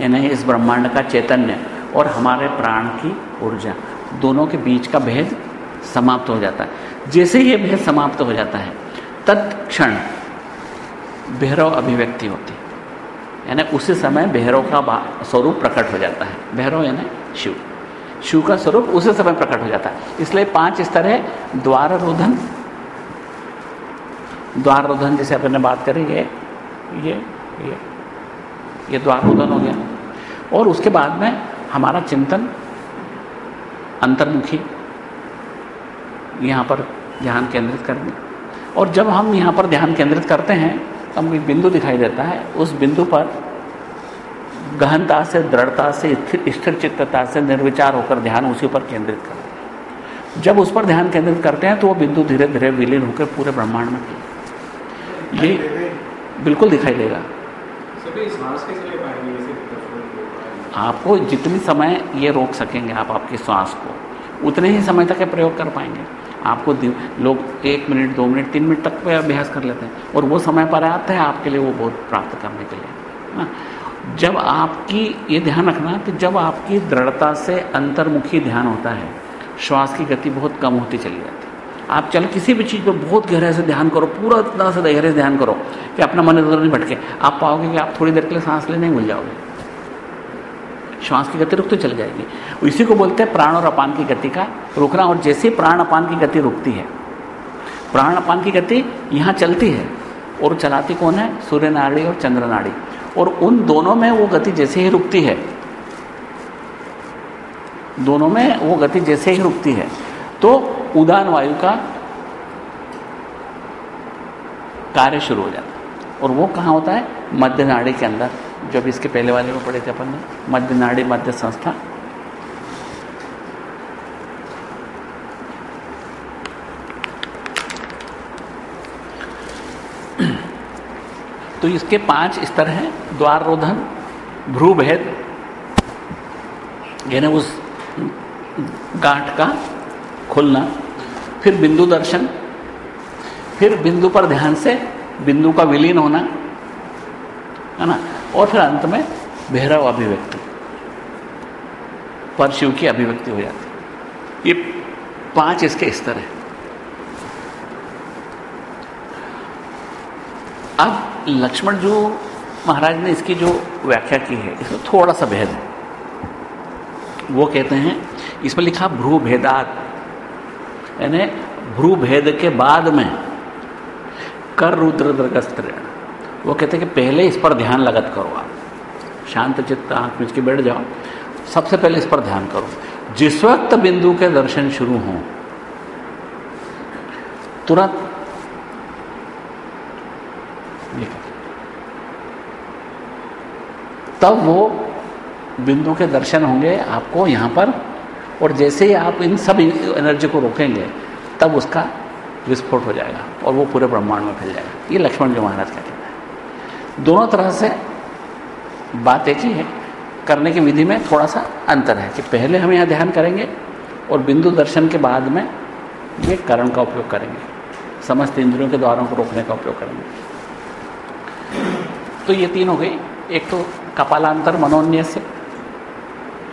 यानी इस ब्रह्मांड का चैतन्य और हमारे प्राण की ऊर्जा, दोनों के बीच का भेद समाप्त हो जाता है। जैसे ये भेद समाप्त हो जाता है, तत्क्षण भैरव अभिव्यक्ति होती है यानी उसी समय भैरव का स्वरूप प्रकट हो जाता है। भैरव यानी शिव। शिव का स्वरूप उसी समय प्रकट हो जाता है। इसलिए पाँच स्तर है द्वार रोधन द्वार रोधन जैसे अपने बात करें, ये ये ये ये द्वार रोधन हो गया। और उसके बाद में हमारा चिंतन अंतर्मुखी, यहाँ पर ध्यान केंद्रित करने। और जब हम यहाँ पर ध्यान केंद्रित करते हैं तो हमें बिंदु दिखाई देता है। उस बिंदु पर गहनता से दृढ़ता से स्थिर चित्तता से निर्विचार होकर ध्यान उसी पर केंद्रित करते हैं। जब उस पर ध्यान केंद्रित करते हैं तो वो बिंदु धीरे धीरे विलीन होकर पूरे ब्रह्मांड में ये बिल्कुल दिखाई देगा। आपको जितनी समय ये रोक सकेंगे आप आपके श्वास को उतने ही समय तक ये प्रयोग कर पाएँगे। आपको लोग एक मिनट दो मिनट तीन मिनट तक पे अभ्यास कर लेते हैं और वो समय पर आता है आपके लिए वो बहुत प्राप्त करने के लिए। ना जब आपकी ये ध्यान रखना कि जब आपकी दृढ़ता से अंतर्मुखी ध्यान होता है, श्वास की गति बहुत कम होती चली जाती है। आप चल किसी भी चीज़ पर बहुत गहरे से ध्यान करो, पूरा इतना से गहरे से ध्यान करो कि अपना मन इधर नहीं भटके। आप पाओगे कि आप थोड़ी देर के लिए सांस लेने भूल जाओगे। श्वास की गति रुकते चल जाएगी। इसी को बोलते हैं प्राण और अपान की गति का रुकना, और जैसे प्राण अपान की गति रुकती है, प्राण अपान की गति यहाँ चलती है, और चलाती कौन है? सूर्य नाड़ी और चंद्र नाड़ी और उन दोनों में वो गति जैसे ही रुकती है। दोनों में वो गति जैसे ही रुकती है। तो उदान वायु का कार्य शुरू हो जाता है। और वो कहाँ होता है? मध्य नाड़ी के अंदर। जब इसके पहले वाले में पढ़े थे अपन ने। मध्य नाड़ी मध्य संस्था। तो इसके पाँच स्तर हैं द्वार रोधन भ्रूभेद, यानी उस गांठ का खुलना, फिर बिंदु दर्शन, फिर बिंदु पर ध्यान से बिंदु का विलीन होना, है ना? और फिर अंत में भैरव अभिव्यक्ति, पर शिव की अभिव्यक्ति हो जाती ये पाँच इसके स्तर है। अब लक्ष्मण जो महाराज ने इसकी जो व्याख्या की है, इसमें थोड़ा सा भेद है। वो कहते हैं, इसमें लिखा भ्रू भेदात यानी भ्रू भेद के बाद में कर रुद्र दृगस्त्रेण वो कहते हैं कि पहले इस पर ध्यान लगत करो आप। शांत चित्त, आँख मिच के बैठ जाओ। सबसे पहले इस पर ध्यान करो। जिस वक्त बिंदु के दर्शन शुरू हों, तुरंत तब वो बिंदु के दर्शन होंगे आपको यहाँ पर। और जैसे ही आप इन सब एनर्जी को रोकेंगे, तब उसका विस्फोट हो जाएगा और वो पूरे ब्रह्मांड में फैल जाएगा। ये लक्ष्मण जी महाराज का कहना है। दोनों तरह से बात एक ही है। करने की विधि में थोड़ा सा अंतर है कि पहले हम यहाँ ध्यान करेंगे और बिंदु दर्शन के बाद में ये करण का उपयोग करेंगे। समस्त इंद्रियों के द्वारों को रोकने का उपयोग करेंगे। तो ये तीन हो गई। एक तो कपालांतर मनोन्य से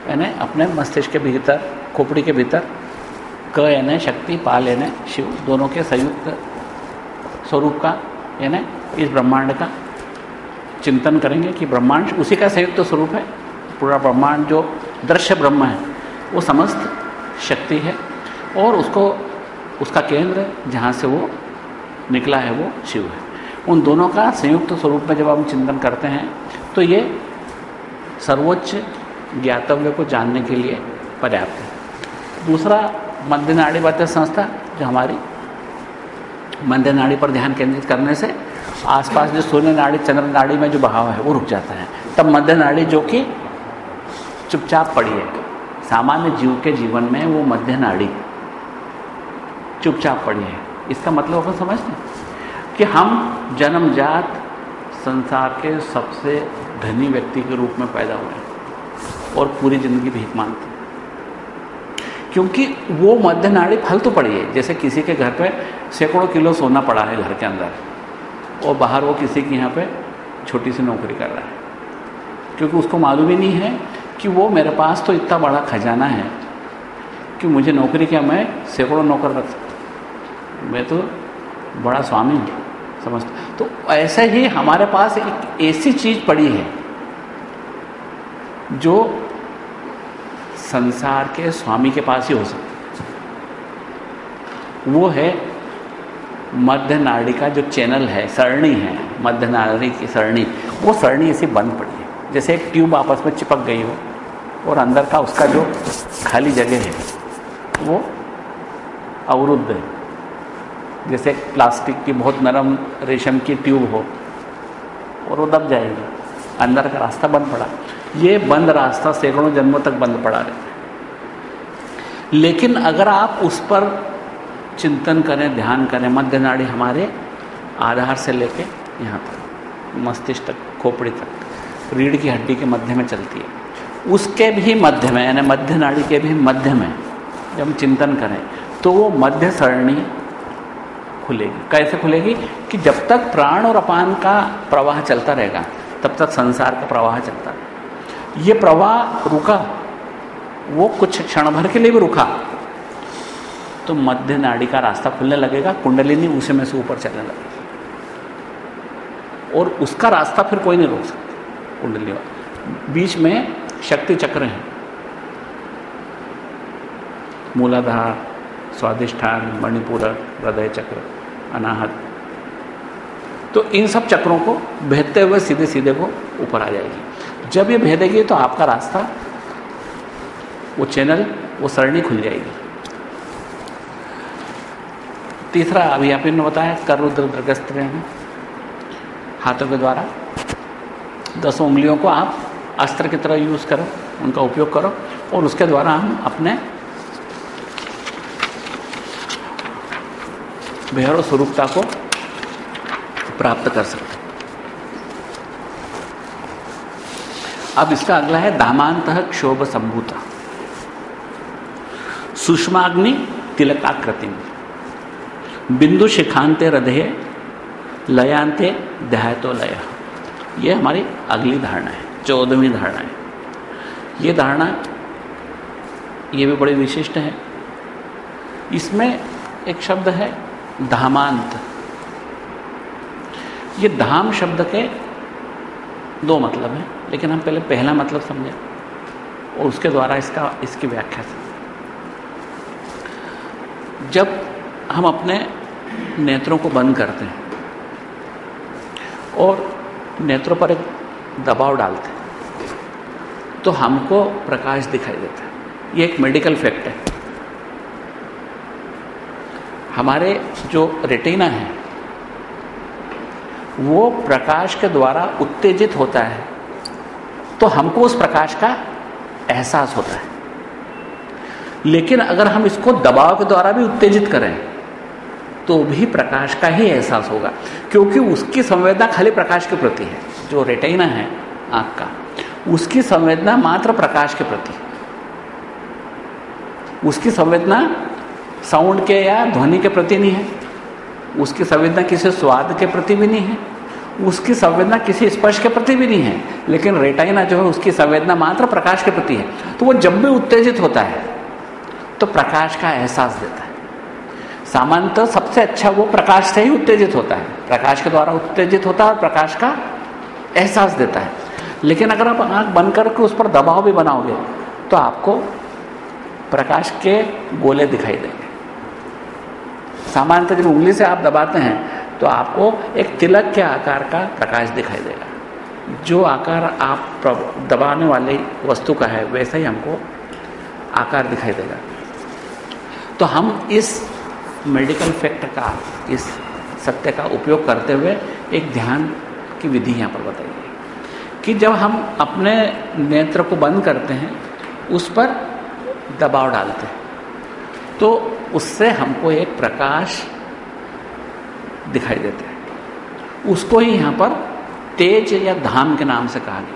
यानी अपने मस्तिष्क के भीतर, खोपड़ी के भीतर, क यानी शक्ति, पाल यानी शिव, दोनों के संयुक्त स्वरूप का, यानी इस ब्रह्मांड का चिंतन करेंगे कि ब्रह्मांड उसी का संयुक्त स्वरूप है। पूरा ब्रह्मांड जो दृश्य ब्रह्म है, वो समस्त शक्ति है और उसको, उसका केंद्र जहाँ से वो निकला है वो शिव है। उन दोनों का संयुक्त स्वरूप में जब हम चिंतन करते हैं तो ये सर्वोच्च ज्ञातव्य को जानने के लिए पर्याप्त है। दूसरा मध्य नाड़ी बाध्य संस्था, जो हमारी मध्य नाड़ी पर ध्यान केंद्रित करने से आसपास जो सूर्य नाड़ी चंद्र नाड़ी में जो बहाव है, वो रुक जाता है। तब मध्य नाड़ी जो कि चुपचाप पड़ी है। सामान्य जीव के जीवन में वो मध्य नाड़ी चुपचाप पड़ी है। इसका मतलब अपन समझते हैं कि हम जन्मजात संसार के सबसे धनी व्यक्ति के रूप में पैदा हुए और पूरी ज़िंदगी भीख मांगते। क्योंकि वो मध्य नाड़ी फल तो पड़ी है। जैसे किसी के घर पे सैकड़ों किलो सोना पड़ा है घर के अंदर, और बाहर वो किसी के यहाँ पे छोटी सी नौकरी कर रहा है। क्योंकि उसको मालूम ही नहीं है कि वो मेरे पास तो इतना बड़ा खजाना है कि मुझे नौकरी क्या मैं सैकड़ों नौकर रख मैं तो बड़ा स्वामी हूँ। समझते तो ऐसे ही हमारे पास एक ऐसी चीज़ पड़ी है, जो संसार के स्वामी के पास ही हो सकती है। वो है मध्य नाड़ी का जो चैनल है, सरणी है मध्य नाड़ी की सरणी। वो सरणी ऐसी बंद पड़ी है। जैसे एक ट्यूब आपस में चिपक गई हो, और अंदर का उसका जो खाली जगह है, वो अवरुद्ध है। जैसे प्लास्टिक की बहुत नरम रेशम की ट्यूब हो, और वो दब जाएगी। अंदर का रास्ता बंद पड़ा। ये बंद रास्ता सैकड़ों जन्मों तक बंद पड़ा रहे। लेकिन अगर आप उस पर चिंतन करें, ध्यान करें, मध्य नाड़ी हमारे आधार से लेके यहाँ तक, मस्तिष्क तक, खोपड़ी तक, रीढ़ की हड्डी के मध्य में चलती है। उसके भी मध्य में, यानी मध्य नाड़ी के भी मध्य में जब हम चिंतन करें तो वो मध्य सरणी खुलेगी। कैसे खुलेगी? कि जब तक प्राण और अपान का प्रवाह चलता रहेगा, तब तक संसार का प्रवाह चलता ये प्रवाह रुका, वो कुछ क्षण भर के लिए भी रुका तो मध्य नाड़ी का रास्ता खुलने लगेगा, कुंडलिनी उसे में से ऊपर चलने लगेगी। और उसका रास्ता फिर कोई नहीं रोक सकता कुंडली बीच में शक्ति चक्र है। मूलाधार, स्वादिष्ठान मणिपुर हृदय चक्र। अनाहत। तो इन सब चक्रों को भेदते हुए सीधे सीधे वो ऊपर आ जाएगी। जब ये भेदेगी तो आपका रास्ता, वो चैनल, वो सरणी खुल जाएगी। तीसरा अभी आप ने बताया, कर रुद्र दृगस्त्र हाथों के द्वारा दसों उंगलियों को आप अस्त्र की तरह यूज़ करो, उनका उपयोग करो और उसके द्वारा हम अपने भैरव स्वरूपता को प्राप्त कर सकते अब इसका अगला है दामांत क्षोभ संभूता। सुषमाग्नि तिलकाकृति। बिंदु शिखांते हृदय, लयांते देहायतो लय। ये हमारी अगली धारणा है, चौदहवीं धारणा है। ये धारणा, ये भी बड़ी विशिष्ट है। इसमें एक शब्द है धामांत। ये धाम शब्द के दो मतलब हैं, लेकिन हम पहले पहला मतलब समझें और उसके द्वारा इसका, इसकी व्याख्या से जब हम अपने नेत्रों को बंद करते हैं और नेत्रों पर एक दबाव डालते हैं तो हमको प्रकाश दिखाई देता है। ये एक मेडिकल फैक्ट है। हमारे जो रेटिना है, वो प्रकाश के द्वारा उत्तेजित होता है तो हमको उस प्रकाश का एहसास होता है। लेकिन अगर हम इसको दबाव के द्वारा भी उत्तेजित करें तो भी प्रकाश का ही एहसास होगा, क्योंकि उसकी संवेदना खाली प्रकाश के प्रति है, जो रेटिना है आँख का उसकी संवेदना मात्र प्रकाश के प्रति। उसकी संवेदना साउंड के या ध्वनि के प्रति नहीं है। उसकी संवेदना किसी स्वाद के प्रति भी नहीं है। उसकी संवेदना किसी स्पर्श के प्रति भी नहीं है। लेकिन रेटाइना जो है, उसकी संवेदना मात्र प्रकाश के प्रति है। तो वो जब भी उत्तेजित होता है तो प्रकाश का एहसास देता है। सामान्यतः सबसे अच्छा वो प्रकाश से ही उत्तेजित होता है। प्रकाश के द्वारा उत्तेजित होता है और प्रकाश का एहसास देता है। लेकिन अगर आप आँख बंद करके उस पर दबाव भी बनाओगे तो आपको प्रकाश के गोले दिखाई देंगे। सामान्यतः जब उंगली से आप दबाते हैं तो आपको एक तिलक के आकार का प्रकाश दिखाई देगा। जो आकार आप दबाने वाली वस्तु का है, वैसा ही हमको आकार दिखाई देगा। तो हम इस मेडिकल फैक्ट का, इस सत्य का उपयोग करते हुए एक ध्यान की विधि यहाँ पर बताइए कि जब हम अपने नेत्र को बंद करते हैं, उस पर दबाव डालते हैं तो उससे हमको एक प्रकाश दिखाई देता है। उसको ही यहाँ पर तेज या धाम के नाम से कहा गया।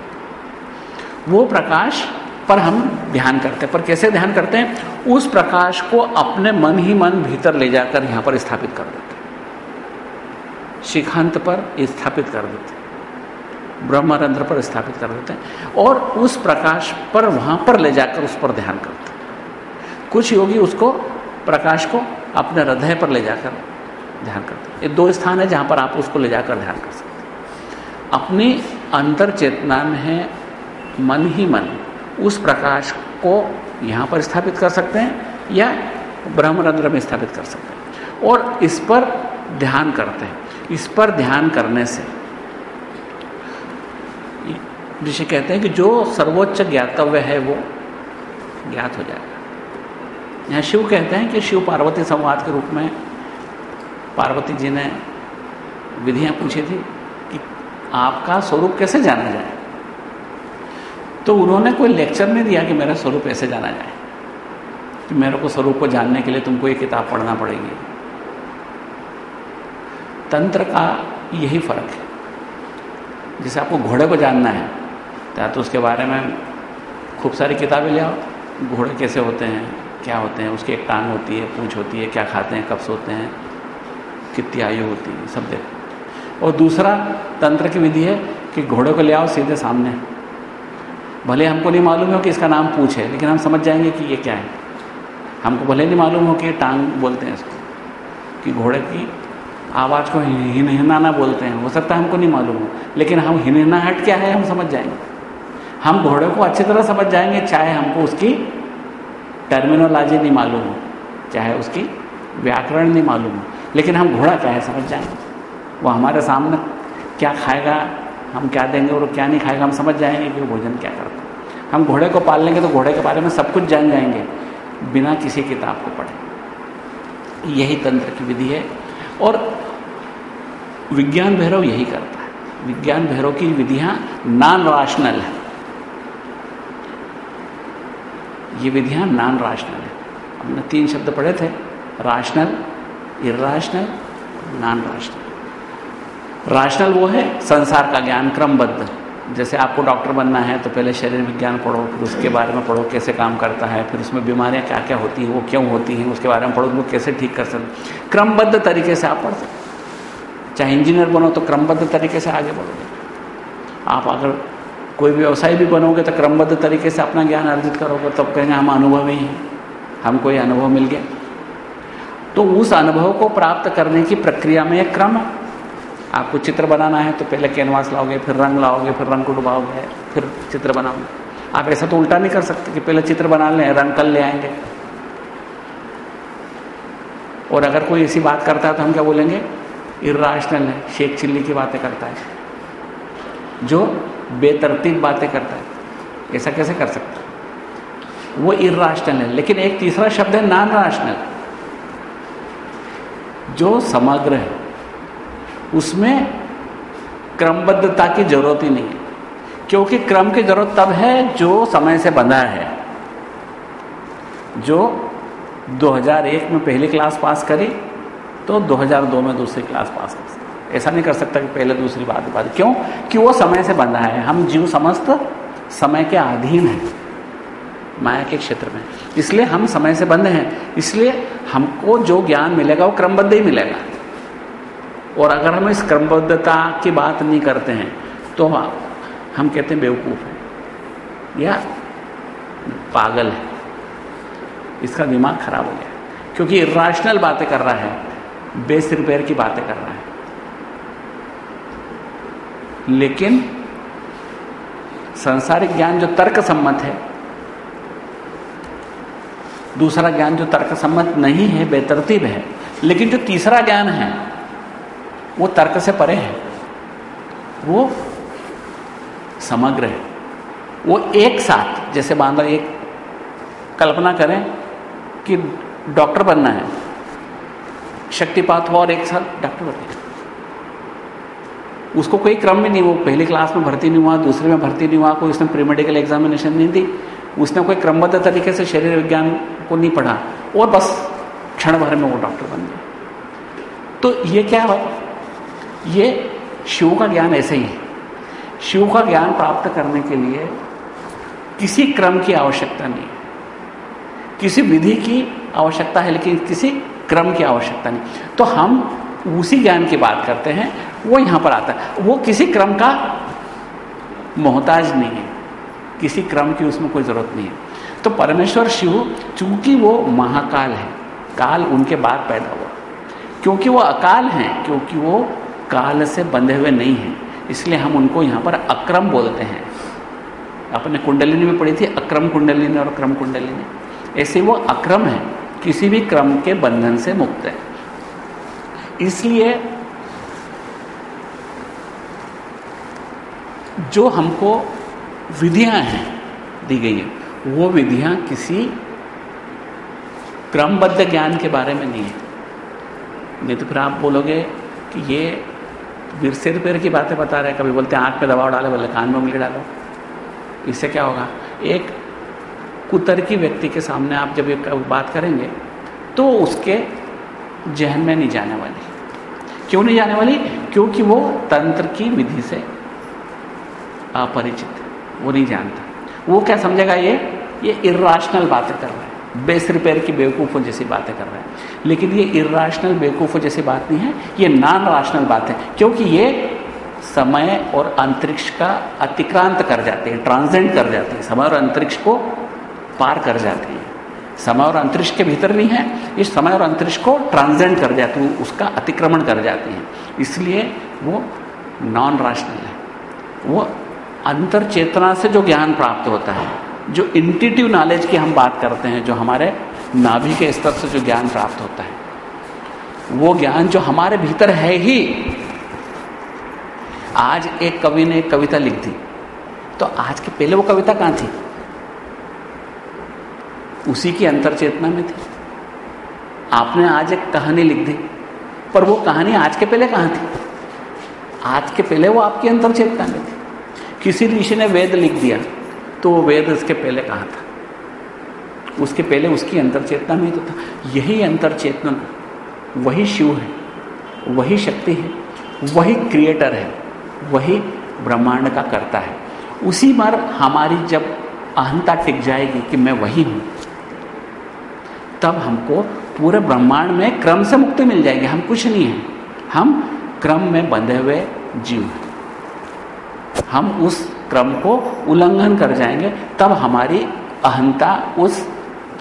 वो प्रकाश पर हम ध्यान करते हैं। पर कैसे ध्यान करते हैं? उस प्रकाश को अपने मन ही मन भीतर ले जाकर यहाँ पर स्थापित कर देते हैं। शिखांत पर स्थापित कर देते हैं। ब्रह्मरंध्र पर स्थापित कर देते हैं। और उस प्रकाश पर वहाँ पर ले जाकर उस पर ध्यान करते हैं। कुछ योगी उसको प्रकाश को अपने हृदय पर ले जाकर ध्यान करते हैं। ये दो स्थान है जहाँ पर आप उसको ले जाकर ध्यान कर सकते हैं। अपनी अंतर चेतना में है मन ही मन उस प्रकाश को यहाँ पर स्थापित कर सकते हैं या ब्रह्मरंध्र में स्थापित कर सकते हैं। और इस पर ध्यान करते हैं। इस पर ध्यान करने से जिसे कहते हैं कि जो सर्वोच्च ज्ञातव्य है वो ज्ञात हो जाएगा। यहाँ शिव कहते हैं कि शिव पार्वती संवाद के रूप में पार्वती जी ने विधियाँ पूछी थी कि आपका स्वरूप कैसे जाना जाए? तो उन्होंने कोई लेक्चर नहीं दिया कि मेरा स्वरूप ऐसे जाना जाए। कि मेरे को स्वरूप को जानने के लिए तुमको ये किताब पढ़ना पड़ेगी। तंत्र का यही फ़र्क है। जैसे आपको घोड़े को जानना है तो उसके बारे में खूब सारी किताबें ले आओ। घोड़े कैसे होते हैं? क्या होते हैं, उसकी एक टांग होती है, पूछ होती है, क्या खाते हैं, कब सोते हैं, कितनी आयु होती है, सब देखो। और दूसरा तंत्र की विधि है कि घोड़े को ले आओ, सीधे सामने। भले हमको नहीं मालूम हो कि इसका नाम पूछ है, लेकिन हम समझ जाएँगे कि ये क्या है। हमको भले नहीं मालूम हो कि ये टांग बोलते हैं इसको, कि घोड़े की आवाज़ को हिन हिनाना बोलते हैं, हो सकता है हमको नहीं मालूम हो, लेकिन हम हिनहट क्या है, हम समझ जाएँगे। हम घोड़े को अच्छी तरह समझ जाएँगे, चाहे हमको उसकी टर्मिनोलॉजी नहीं मालूम हो चाहे उसकी व्याकरण नहीं मालूम हो लेकिन हम घोड़ा क्या है समझ जाएँगे वो हमारे सामने क्या खाएगा, हम क्या देंगे और क्या नहीं खाएगा, हम समझ जाएँगे कि वो भोजन क्या करता है। हम घोड़े को पाल लेंगे तो घोड़े के बारे में सब कुछ जान जाएँगे, बिना किसी किताब को पढ़े। यही तंत्र की विधि है। और विज्ञान भैरव यही करता है। विज्ञान भैरव की विधियाँ नॉन राशनल है। ये विधियाँ नॉन राशनल है। हमने तीन शब्द पढ़े थे rational irrational non rational rational वो है, संसार का ज्ञान क्रमबद्ध जैसे आपको डॉक्टर बनना है तो पहले शरीर विज्ञान पढ़ो, फिर उसके बारे में पढ़ो, कैसे काम करता है, फिर उसमें बीमारियाँ क्या क्या होती हैं, वो क्यों होती हैं, उसके बारे में पढ़ो, उसको कैसे ठीक कर सकते क्रमबद्ध तरीके से आप पढ़ सकते चाहे इंजीनियर बनो तो क्रमबद्ध तरीके से आगे बढ़ोगे। आप अगर कोई व्यवसाय भी बनोगे तो क्रमबद्ध तरीके से अपना ज्ञान अर्जित करोगे, तब कहेंगे, हम अनुभवी हैं। हमको ये अनुभव मिल गया। तो उस अनुभव को प्राप्त करने की प्रक्रिया में एक क्रम है। आपको चित्र बनाना है तो पहले कैनवास लाओगे, फिर रंग लाओगे, फिर रंग को डुबाओगे, फिर चित्र बनाओगे। आप ऐसा तो उल्टा नहीं कर सकते कि पहले चित्र बना लें, रंग कल ले आएँगे। और अगर कोई ऐसी बात करता है तो हम क्या बोलेंगे? इराशनल है, शेख चिल्ली की बातें करता है। जो बेतरतीब बातें करता है। ऐसा कैसे कर सकता वो इराशनल है। लेकिन एक तीसरा शब्द है नॉन राशनल जो समग्र है, उसमें क्रमबद्धता की ज़रूरत ही नहीं है। क्योंकि क्रम की ज़रूरत तब है जो समय से बंधा है। जो 2001 में पहली क्लास पास करी तो 2002 में दूसरी क्लास पास कर। सकते ऐसा नहीं कर सकता कि पहले दूसरी बात बात क्यों? कि वो समय से बंधा है। हम जीव समस्त समय के अधीन हैं, माया के क्षेत्र में। इसलिए हम समय से बंद हैं। इसलिए हमको जो ज्ञान मिलेगा, वो क्रमबद्ध ही मिलेगा। और अगर हम इस क्रमबद्धता की बात नहीं करते हैं तो हम कहते हैं बेवकूफ़ है। या पागल है। इसका दिमाग खराब हो गया। क्योंकि इराशनल बातें कर रहा है बेस रिपेयर की बातें कर रहा है। लेकिन संसारिक ज्ञान जो तर्क सम्मत है, दूसरा ज्ञान जो तर्क सम्मत नहीं है, बेतरतीब है, लेकिन जो तीसरा ज्ञान है, वो तर्क से परे है। वो समग्र है। वो एक साथ, जैसे मान एक कल्पना करें कि डॉक्टर बनना है, शक्तिपात हुआ और एक साथ डॉक्टर बनना उसको कोई क्रम में नहीं, वो पहली क्लास में भर्ती नहीं हुआ, दूसरे में भर्ती नहीं हुआ, कोई उसने प्री मेडिकल एग्जामिनेशन नहीं दी, उसने कोई क्रमबद्ध तरीके से शरीर विज्ञान को नहीं पढ़ा, और बस क्षण भर में वो डॉक्टर बन गया। तो ये क्या है? ये शिव का ज्ञान ऐसे ही है। शिव का ज्ञान प्राप्त करने के लिए किसी क्रम की आवश्यकता नहीं किसी विधि की आवश्यकता है, लेकिन किसी क्रम की आवश्यकता नहीं। तो हम उसी ज्ञान की बात करते हैं, वो यहाँ पर आता है। वो किसी क्रम का मोहताज नहीं है। किसी क्रम की उसमें कोई ज़रूरत नहीं है। तो परमेश्वर शिव, चूँकि वो महाकाल है, काल उनके बाद पैदा हुआ। क्योंकि वो अकाल हैं, क्योंकि वो काल से बंधे हुए नहीं हैं, इसलिए हम उनको यहाँ पर अक्रम बोलते हैं। अपने कुंडलिनी में पढ़ी थी, अक्रम कुंडलिनी और क्रम कुंडलिनी। ऐसे वो अक्रम है, किसी भी क्रम के बंधन से मुक्त है। इसलिए जो हमको विधियाँ हैं, दी गई हैं, वो विधियाँ किसी क्रमबद्ध ज्ञान के बारे में नहीं है। नहीं तो फिर आप बोलोगे कि ये सिर पैर की बातें बता रहे हैं, कभी बोलते हैं, आँख पे दबाव डालो बोले कान में उंगली डालो। इससे क्या होगा? एक कुतर्की व्यक्ति के सामने आप जब एक बात करेंगे तो उसके जहन में नहीं जाने वाली। क्यों नहीं जाने वाली? क्योंकि वो तंत्र की विधि से अपरिचित वो नहीं जानता। वो क्या समझेगा ये? ये इराशनल बातें कर रहा है। बेस रिपेयर की बेवकूफ़ों जैसी बातें कर रहा है। लेकिन ये इराशनल बेवकूफ़ों जैसी बात नहीं है। ये नॉन राशनल बात है। क्योंकि ये समय और अंतरिक्ष का अतिक्रांत कर जाते हैं ट्रांसेंड कर जाते हैं। समय और अंतरिक्ष को पार कर जाते है। समय और अंतरिक्ष के भीतर नहीं है। इस समय और अंतरिक्ष को ट्रांसेंड कर जाती है, उसका अतिक्रमण कर जाती हैं। इसलिए वो नॉन राशनल है। वो अंतर चेतना से जो ज्ञान प्राप्त होता है, जो इंटिटिव नॉलेज की हम बात करते हैं, जो हमारे नाभि के स्तर से जो ज्ञान प्राप्त होता है, वो ज्ञान जो हमारे भीतर है ही। आज एक कवि ने एक कविता लिख दी। तो आज के पहले वो कविता कहाँ थी? उसी की अंतर चेतना में थी। आपने आज एक कहानी लिख दी, पर वो कहानी आज के पहले कहाँ थी? आज के पहले वो आपकी अंतर चेतना में थी। किसी ऋषि ने वेद लिख दिया तो वो वेद उसके पहले कहा था? उसके पहले उसकी अंतर चेतना में तो था। यही अंतर चेतना वही शिव है, वही शक्ति है, वही क्रिएटर है, वही ब्रह्मांड का करता है। उसी बार हमारी जब अहंता टिक जाएगी कि मैं वही हूँ तब हमको पूरे ब्रह्मांड में क्रम से मुक्ति मिल जाएगी। हम कुछ नहीं हैं। हम क्रम में बंधे हुए जीव हैं। हम उस क्रम को उल्लंघन कर जाएँगे, तब हमारी अहंता उस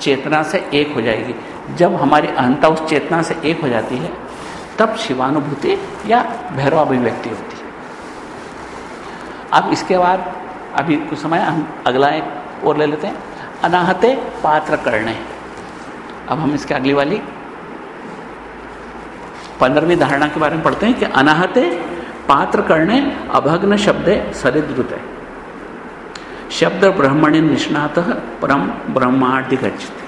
चेतना से एक हो जाएगी। जब हमारी अहंता उस चेतना से एक हो जाती है, तब शिवानुभूति या भैरव अभिव्यक्ति होती है। अब इसके बाद अभी कुछ समय हम अगला एक और ले लेते हैं। अनाहते पात्र करने अब हम इसके अगली वाली पंद्रहवीं धारणा के बारे में पढ़ते हैं कि अनाहते पात्र करने अभग्न शब्द सरिद्रुत। है शब्द ब्रह्मणि निष्णात परम ब्रह्मार्थ गच्छति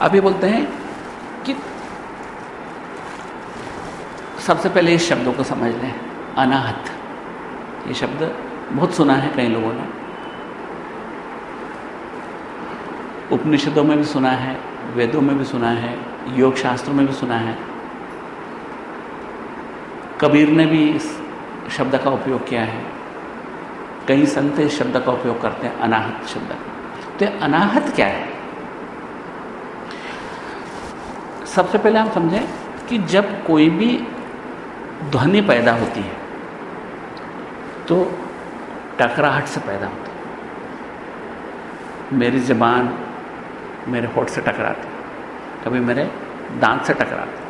अभी बोलते हैं कि सबसे पहले इस शब्दों को समझ लें। अनाहत। ये शब्द बहुत सुना है कई लोगों ने। उपनिषदों में भी सुना है, वेदों में भी सुना है योग शास्त्रों में भी सुना है। कबीर ने भी इस शब्द का उपयोग किया है। कई संत इस शब्द का उपयोग करते हैं, अनाहत शब्द। तो अनाहत क्या है? सबसे पहले हम समझें कि जब कोई भी ध्वनि पैदा होती है तो टकराहट से पैदा होती है। मेरी जबान मेरे होठ से टकराती कभी मेरे दांत से टकराते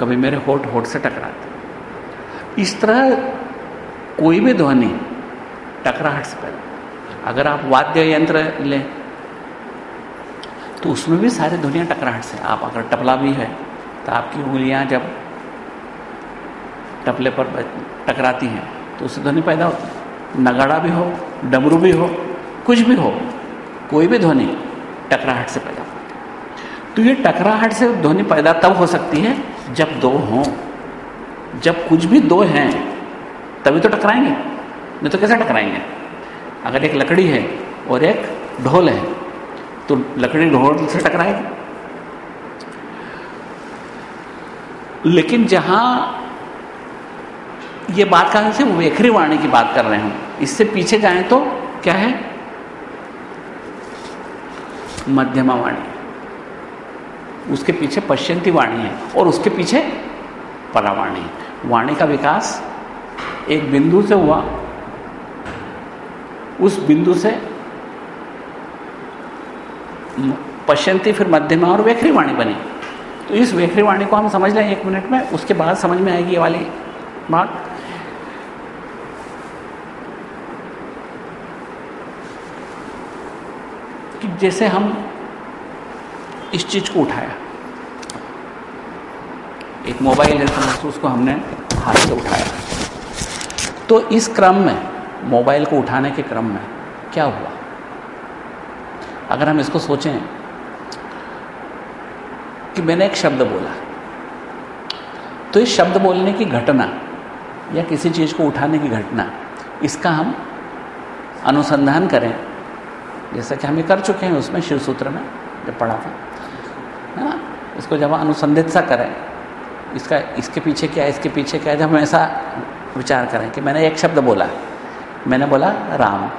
कभी मेरे होठ होठ से टकराते इस तरह कोई भी ध्वनि टकराहट से पैदा अगर आप वाद्य यंत्र लें तो उसमें भी सारी ध्वनियाँ टकराहट से आप अगर टपला भी है तो आपकी उंगलियाँ जब टपले पर टकराती हैं तो उससे ध्वनि पैदा होती है। नगाड़ा भी हो, डमरू भी हो, कुछ भी हो कोई भी ध्वनि टकराहट से पैदा होती है। तो ये टकराहट से ध्वनि पैदा तब हो सकती है जब दो हों। जब कुछ भी दो हैं, तभी तो टकराएँगे। नहीं तो कैसे टकराएँगे? अगर एक लकड़ी है और एक ढोल है तो लकड़ी ढोल से टकराएगी। लेकिन जहाँ ये बात कहा से वेखरी वाणी की बात कर रहे हैं, इससे पीछे जाएँ तो क्या है? मध्यमा वाणी। उसके पीछे पश्चिंती वाणी है और उसके पीछे परावाणी वाणी का विकास एक बिंदु से हुआ। उस बिंदु से पश्चिंती फिर मध्यमा और वेखरी वाणी बनी। तो इस वेखरी वाणी को हम समझ लें एक मिनट में, उसके बाद समझ में आएगी ये वाली बात। कि जैसे हम इस चीज़ को उठाया। एक मोबाइल है तो उसको हमने हाथ से उठाया। तो इस क्रम में, मोबाइल को उठाने के क्रम में क्या हुआ? अगर हम इसको सोचें कि मैंने एक शब्द बोला। तो इस शब्द बोलने की घटना या किसी चीज़ को उठाने की घटना, इसका हम अनुसंधान करें। जैसा कि हम कर चुके हैं उसमें शिव सूत्र में, जब पढ़ा था। है ना? इसको जब अनुसंधित सा करें, इसका, इसके पीछे क्या है, इसके पीछे क्या है जब हम ऐसा विचार करें कि मैंने एक शब्द बोला। मैंने बोला राम।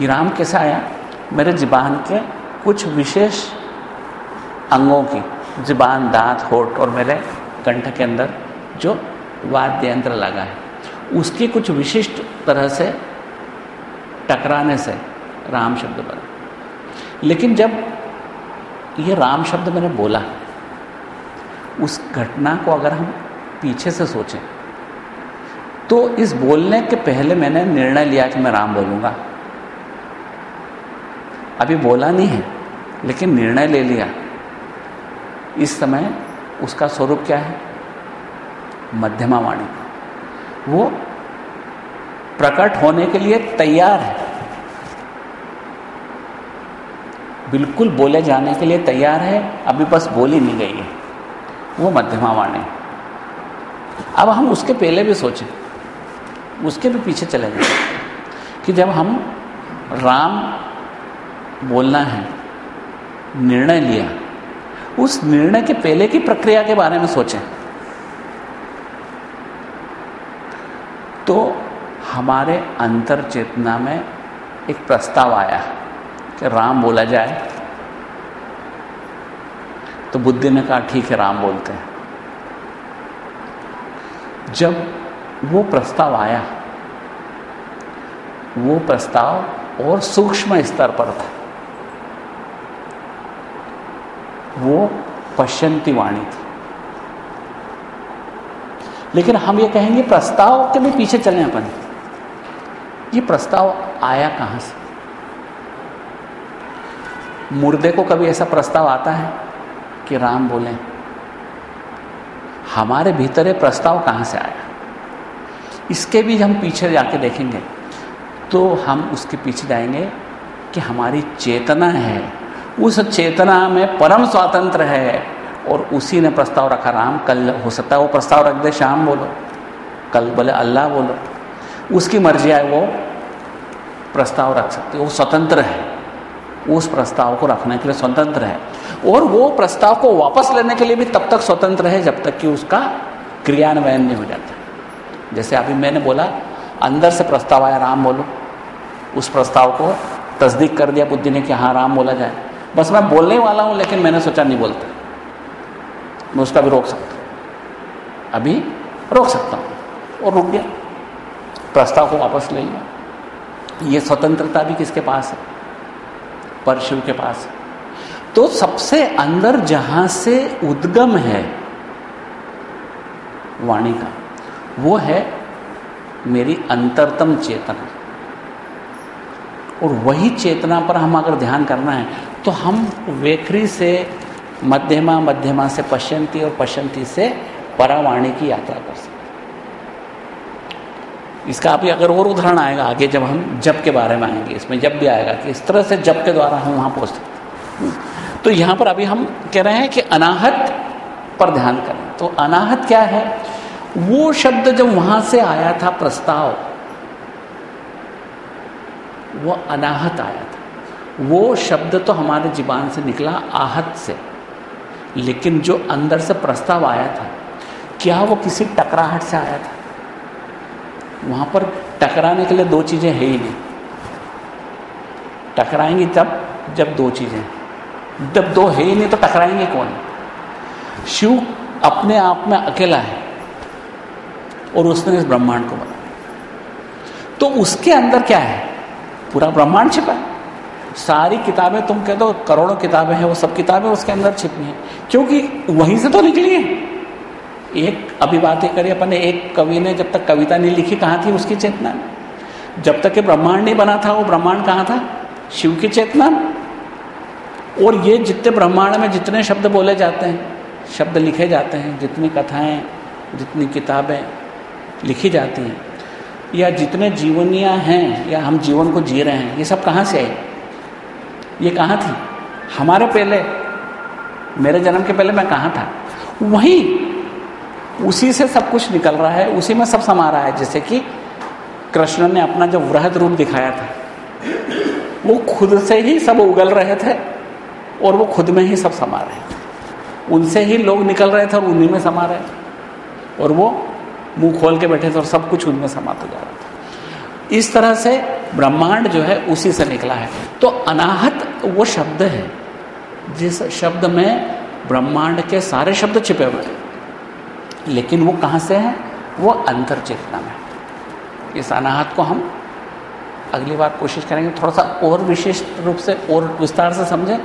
ये राम कैसा आया? मेरे जिबान के कुछ विशेष अंगों की, जिबान, दांत, होठ और मेरे कंठ के अंदर जो वाद्य यंत्र लगा है, उसकी कुछ विशिष्ट तरह से टकराने से राम शब्द बना। लेकिन जब ये राम शब्द मैंने बोला, उस घटना को अगर हम पीछे से सोचें तो इस बोलने के पहले मैंने निर्णय लिया कि मैं राम बोलूँगा। अभी बोला नहीं है, लेकिन निर्णय ले लिया। इस समय उसका स्वरूप क्या है? मध्यमा वाणी। वो प्रकट होने के लिए तैयार है। बिल्कुल बोले जाने के लिए तैयार है, अभी बस बोली नहीं गई है। वो मध्यमा वाणी। अब हम उसके पहले भी सोचें, उसके भी पीछे चले जाए कि जब हम राम बोलना है, निर्णय लिया, उस निर्णय के पहले की प्रक्रिया के बारे में सोचें तो हमारे अंतर चेतना में एक प्रस्ताव आया। कि राम बोला जाए तो बुद्धि ने कहा, ठीक है, राम बोलते हैं। जब वो प्रस्ताव आया, वो प्रस्ताव और सूक्ष्म स्तर पर था। वो पश्चंती वाणी थी। लेकिन हम ये कहेंगे, प्रस्ताव के भी पीछे चले अपन। ये प्रस्ताव आया कहाँ से? मुर्दे को कभी ऐसा प्रस्ताव आता है कि राम बोले, हमारे भीतर ये प्रस्ताव कहाँ से आया? इसके भी हम पीछे जाके देखेंगे। तो हम उसके पीछे जाएँगे कि हमारी चेतना है। उस चेतना में परम स्वातंत्र है और उसी ने प्रस्ताव रखा, राम, कल हो सकता है वो प्रस्ताव रख दे, शाम बोलो। कल बोले, अल्लाह बोलो। उसकी मर्ज़ी है वो प्रस्ताव रख सकते वो स्वतंत्र है। उस प्रस्ताव को रखने के लिए स्वतंत्र है। और वो प्रस्ताव को वापस लेने के लिए भी तब तक स्वतंत्र है जब तक कि उसका क्रियान्वयन नहीं हो जाता। जैसे अभी मैंने बोला, अंदर से प्रस्ताव आया, राम बोलो। उस प्रस्ताव को तस्दीक कर दिया बुद्धि ने कि हाँ राम बोला जाए। बस मैं बोलने वाला हूँ, लेकिन मैंने सोचा नहीं बोलता। मैं उसका भी रोक सकता अभी रोक सकता हूँ और रुक गया। प्रस्ताव को वापस ले लिया। ये स्वतंत्रता भी किसके पास है? परशु के पास। तो सबसे अंदर जहाँ से उद्गम है वाणी का, वो है मेरी अंतरतम चेतना। और वही चेतना पर हम अगर ध्यान करना है तो हम वेखरी से, मध्यमा मध्यमा से पश्यंती और पश्यंती से परावाणी की यात्रा कर सकते इसका अभी अगर और उदाहरण आएगा आगे जब हम जब के बारे में आएँगे, इसमें जब भी आएगा कि इस तरह से जब के द्वारा हम वहाँ पहुँच सकते तो यहाँ पर अभी हम कह रहे हैं कि अनाहत पर ध्यान करें। तो अनाहत क्या है? वो शब्द जब वहाँ से आया था प्रस्ताव, वो अनाहत आया था। वो शब्द तो हमारे जीवान से निकला आहत से। लेकिन जो अंदर से प्रस्ताव आया था, क्या वो किसी टकराहट से आया था? वहाँ पर टकराने के लिए दो चीज़ें है ही नहीं। टकराएँगी तब जब दो चीज़ें जब दो है ही नहीं तो टकराएँगे कौन? शिव अपने आप में अकेला है और उसने इस ब्रह्मांड को बनाया। तो उसके अंदर क्या है? पूरा ब्रह्मांड छिपा है। सारी किताबें तुम कह दो, करोड़ों किताबें हैं, वो सब किताबें उसके अंदर छिपी हैं। क्योंकि वहीं से तो निकली है। एक अभी बातें करी, अपन एक कवि ने जब तक कविता नहीं लिखी, कहाँ थी उसकी चेतना? जब तक ये ब्रह्मांड नहीं बना था, वो ब्रह्मांड कहाँ था? शिव की चेतना? और ये जितने ब्रह्मांड में जितने शब्द बोले जाते हैं, शब्द लिखे जाते हैं, जितनी कथाएँ, जितनी किताबें लिखी जाती हैं, या जितने जीवनियाँ हैं, या हम जीवन को जी रहे हैं, ये सब कहाँ से आए? ये कहाँ थी? हमारे पहले, मेरे जन्म के पहले मैं कहाँ था? वहीं उसी से सब कुछ निकल रहा है, उसी में सब समा रहा है। जैसे कि कृष्ण ने अपना जो वृहद रूप दिखाया था, वो खुद से ही सब उगल रहे थे और वो खुद में ही सब समा रहे थे। उनसे ही लोग निकल रहे थे और उन्हीं में समा रहे थे। और वो मुँह खोल के बैठे थे और सब कुछ उनमें समाता जा रहा था। इस तरह से ब्रह्मांड जो है, उसी से निकला है। तो अनाहत वो शब्द है, जिस शब्द में ब्रह्मांड के सारे शब्द छिपे हुए हैं। लेकिन वो कहाँ से है? वो अंतर चेतना में। इस अनाहत को हम अगली बार कोशिश करेंगे थोड़ा सा और विशेष रूप से और विस्तार से समझें,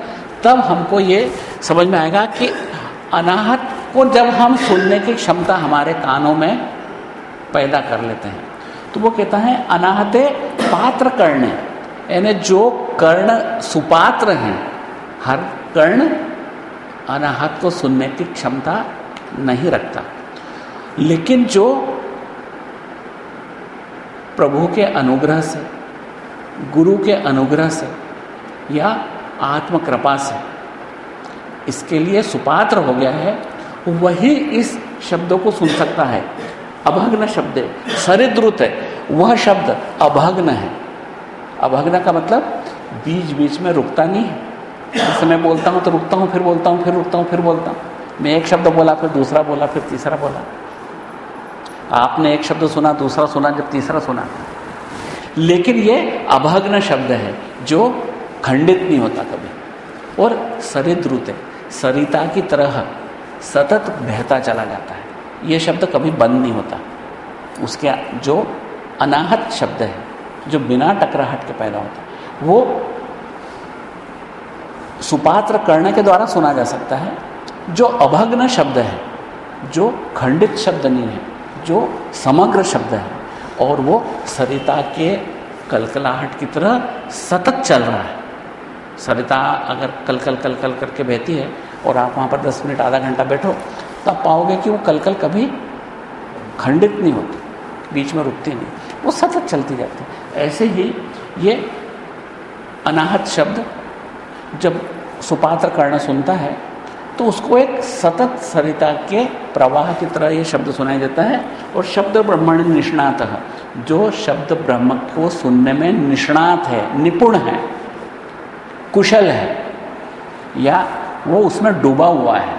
तब हमको ये समझ में आएगा कि अनाहत को जब हम सुनने की क्षमता हमारे कानों में पैदा कर लेते हैं तो वो कहता है, अनाहते पात्र कर्ण यानी जो कर्ण सुपात्र हैं, हर कर्ण अनाहत को सुनने की क्षमता नहीं रखता। लेकिन जो प्रभु के अनुग्रह से, गुरु के अनुग्रह से या आत्म कृपा से इसके लिए सुपात्र हो गया है, वही इस शब्दों को सुन सकता है। अभग्न शब्द सरिद्रुत है, वह शब्द अभग्न है। अभग्न का मतलब बीच बीच में रुकता नहीं है। जैसे मैं बोलता हूँ तो रुकता हूँ, फिर बोलता हूँ, फिर रुकता हूँ, फिर बोलता हूँ। मैं एक शब्द बोला, फिर दूसरा बोला, फिर तीसरा बोला। आपने एक शब्द सुना, दूसरा सुना, जब तीसरा सुना। लेकिन ये अभग्न शब्द है, जो खंडित नहीं होता कभी। और सरिद्रुत सरिता की तरह सतत बहता चला जाता है। ये शब्द कभी बंद नहीं होता। उसके जो अनाहत शब्द है, जो बिना टकराहट के पैदा होता वो सुपात्र कर्ण के द्वारा सुना जा सकता है, जो अभग्न शब्द है, जो खंडित शब्द नहीं है। जो समग्र शब्द है, और वो सरिता के कलकलाहट की तरह सतत चल रहा है। सरिता अगर कल कल कल कल करके बहती है, और आप वहाँ पर दस मिनट, आधा घंटा बैठो, तब पाओगे कि वो कल कल कभी खंडित नहीं होती, बीच में रुकती नहीं, वो सतत चलती जाती है। ऐसे ही ये अनाहत शब्द जब सुपात्र कर्ण सुनता है तो उसको एक सतत सरिता के प्रवाह की तरह ये शब्द सुनाया जाता है और शब्द ब्रह्मण निष्णात जो शब्द ब्रह्म को सुनने में निष्णात है, निपुण है, कुशल है, या वो उसमें डूबा हुआ है।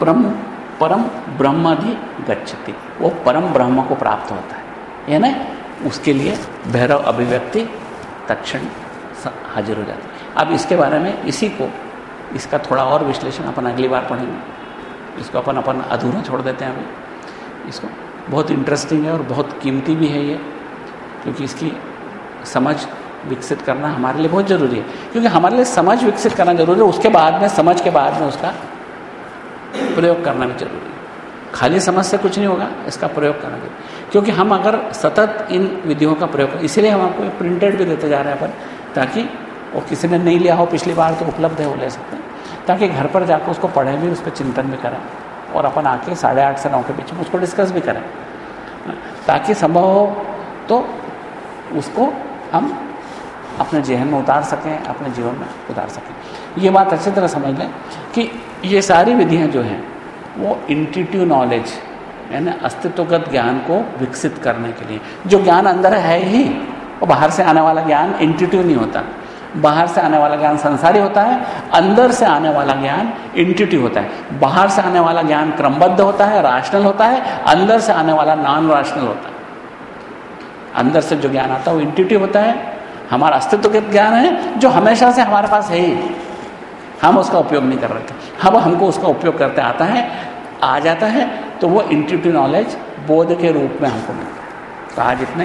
परम परम ब्रह्माधि गच्छति, वो परम ब्रह्म को प्राप्त होता है। यानी उसके लिए भैरव अभिव्यक्ति तक्षण हाजिर हो जाती है। अब इसके बारे में इसी को, इसका थोड़ा और विश्लेषण अपन अगली बार पढ़ेंगे। इसको अपन अपन अधूरा छोड़ देते हैं अभी। इसको बहुत इंटरेस्टिंग है और बहुत कीमती भी है ये, क्योंकि इसकी समझ विकसित करना हमारे लिए बहुत ज़रूरी है। क्योंकि हमारे लिए समझ विकसित करना ज़रूरी है, उसके बाद में, समझ के बाद में उसका प्रयोग करना भी ज़रूरी है। खाली समझ से कुछ नहीं होगा, इसका प्रयोग करना ज़रूरी क्योंकि हम अगर सतत इन विधियों का प्रयोग इसीलिए हम आपको प्रिंटेड भी देते जा रहे हैं अपन, ताकि वो किसी ने नहीं लिया हो, पिछली बार तो उपलब्ध है, वो ले सकते हैं। ताकि घर पर जाकर उसको पढ़ें भी उस पर चिंतन भी करें और अपन आके साढ़े आठ से नौ के बीच में उसको डिस्कस भी करें। ताकि संभव हो तो उसको हम अपने जहन में उतार सकें, अपने जीवन में उतार सकें। ये बात अच्छी तरह समझ लें कि ये सारी विधियाँ जो हैं, वो इंटीट्यू नॉलेज यानी अस्तित्वगत ज्ञान को विकसित करने के लिए। जो ज्ञान अंदर है ही और बाहर से आने वाला ज्ञान इंटीट्यू नहीं होता। बाहर से आने वाला ज्ञान संसारी होता है, अंदर से आने वाला ज्ञान इंटिटिव होता है। बाहर से आने वाला ज्ञान क्रमबद्ध होता है राशनल होता है, अंदर से आने वाला नॉन राशनल होता है। अंदर से जो ज्ञान आता है, वो इंटिटिव होता है। हमारा अस्तित्व के ज्ञान है, जो हमेशा से हमारे पास है ही। हम उसका उपयोग नहीं कर रहे थे। अब हमको उसका उपयोग करते आता है, आ जाता है तो वो इंटिटिव नॉलेज बोध के रूप में हमको मिलता है। तो आज इतने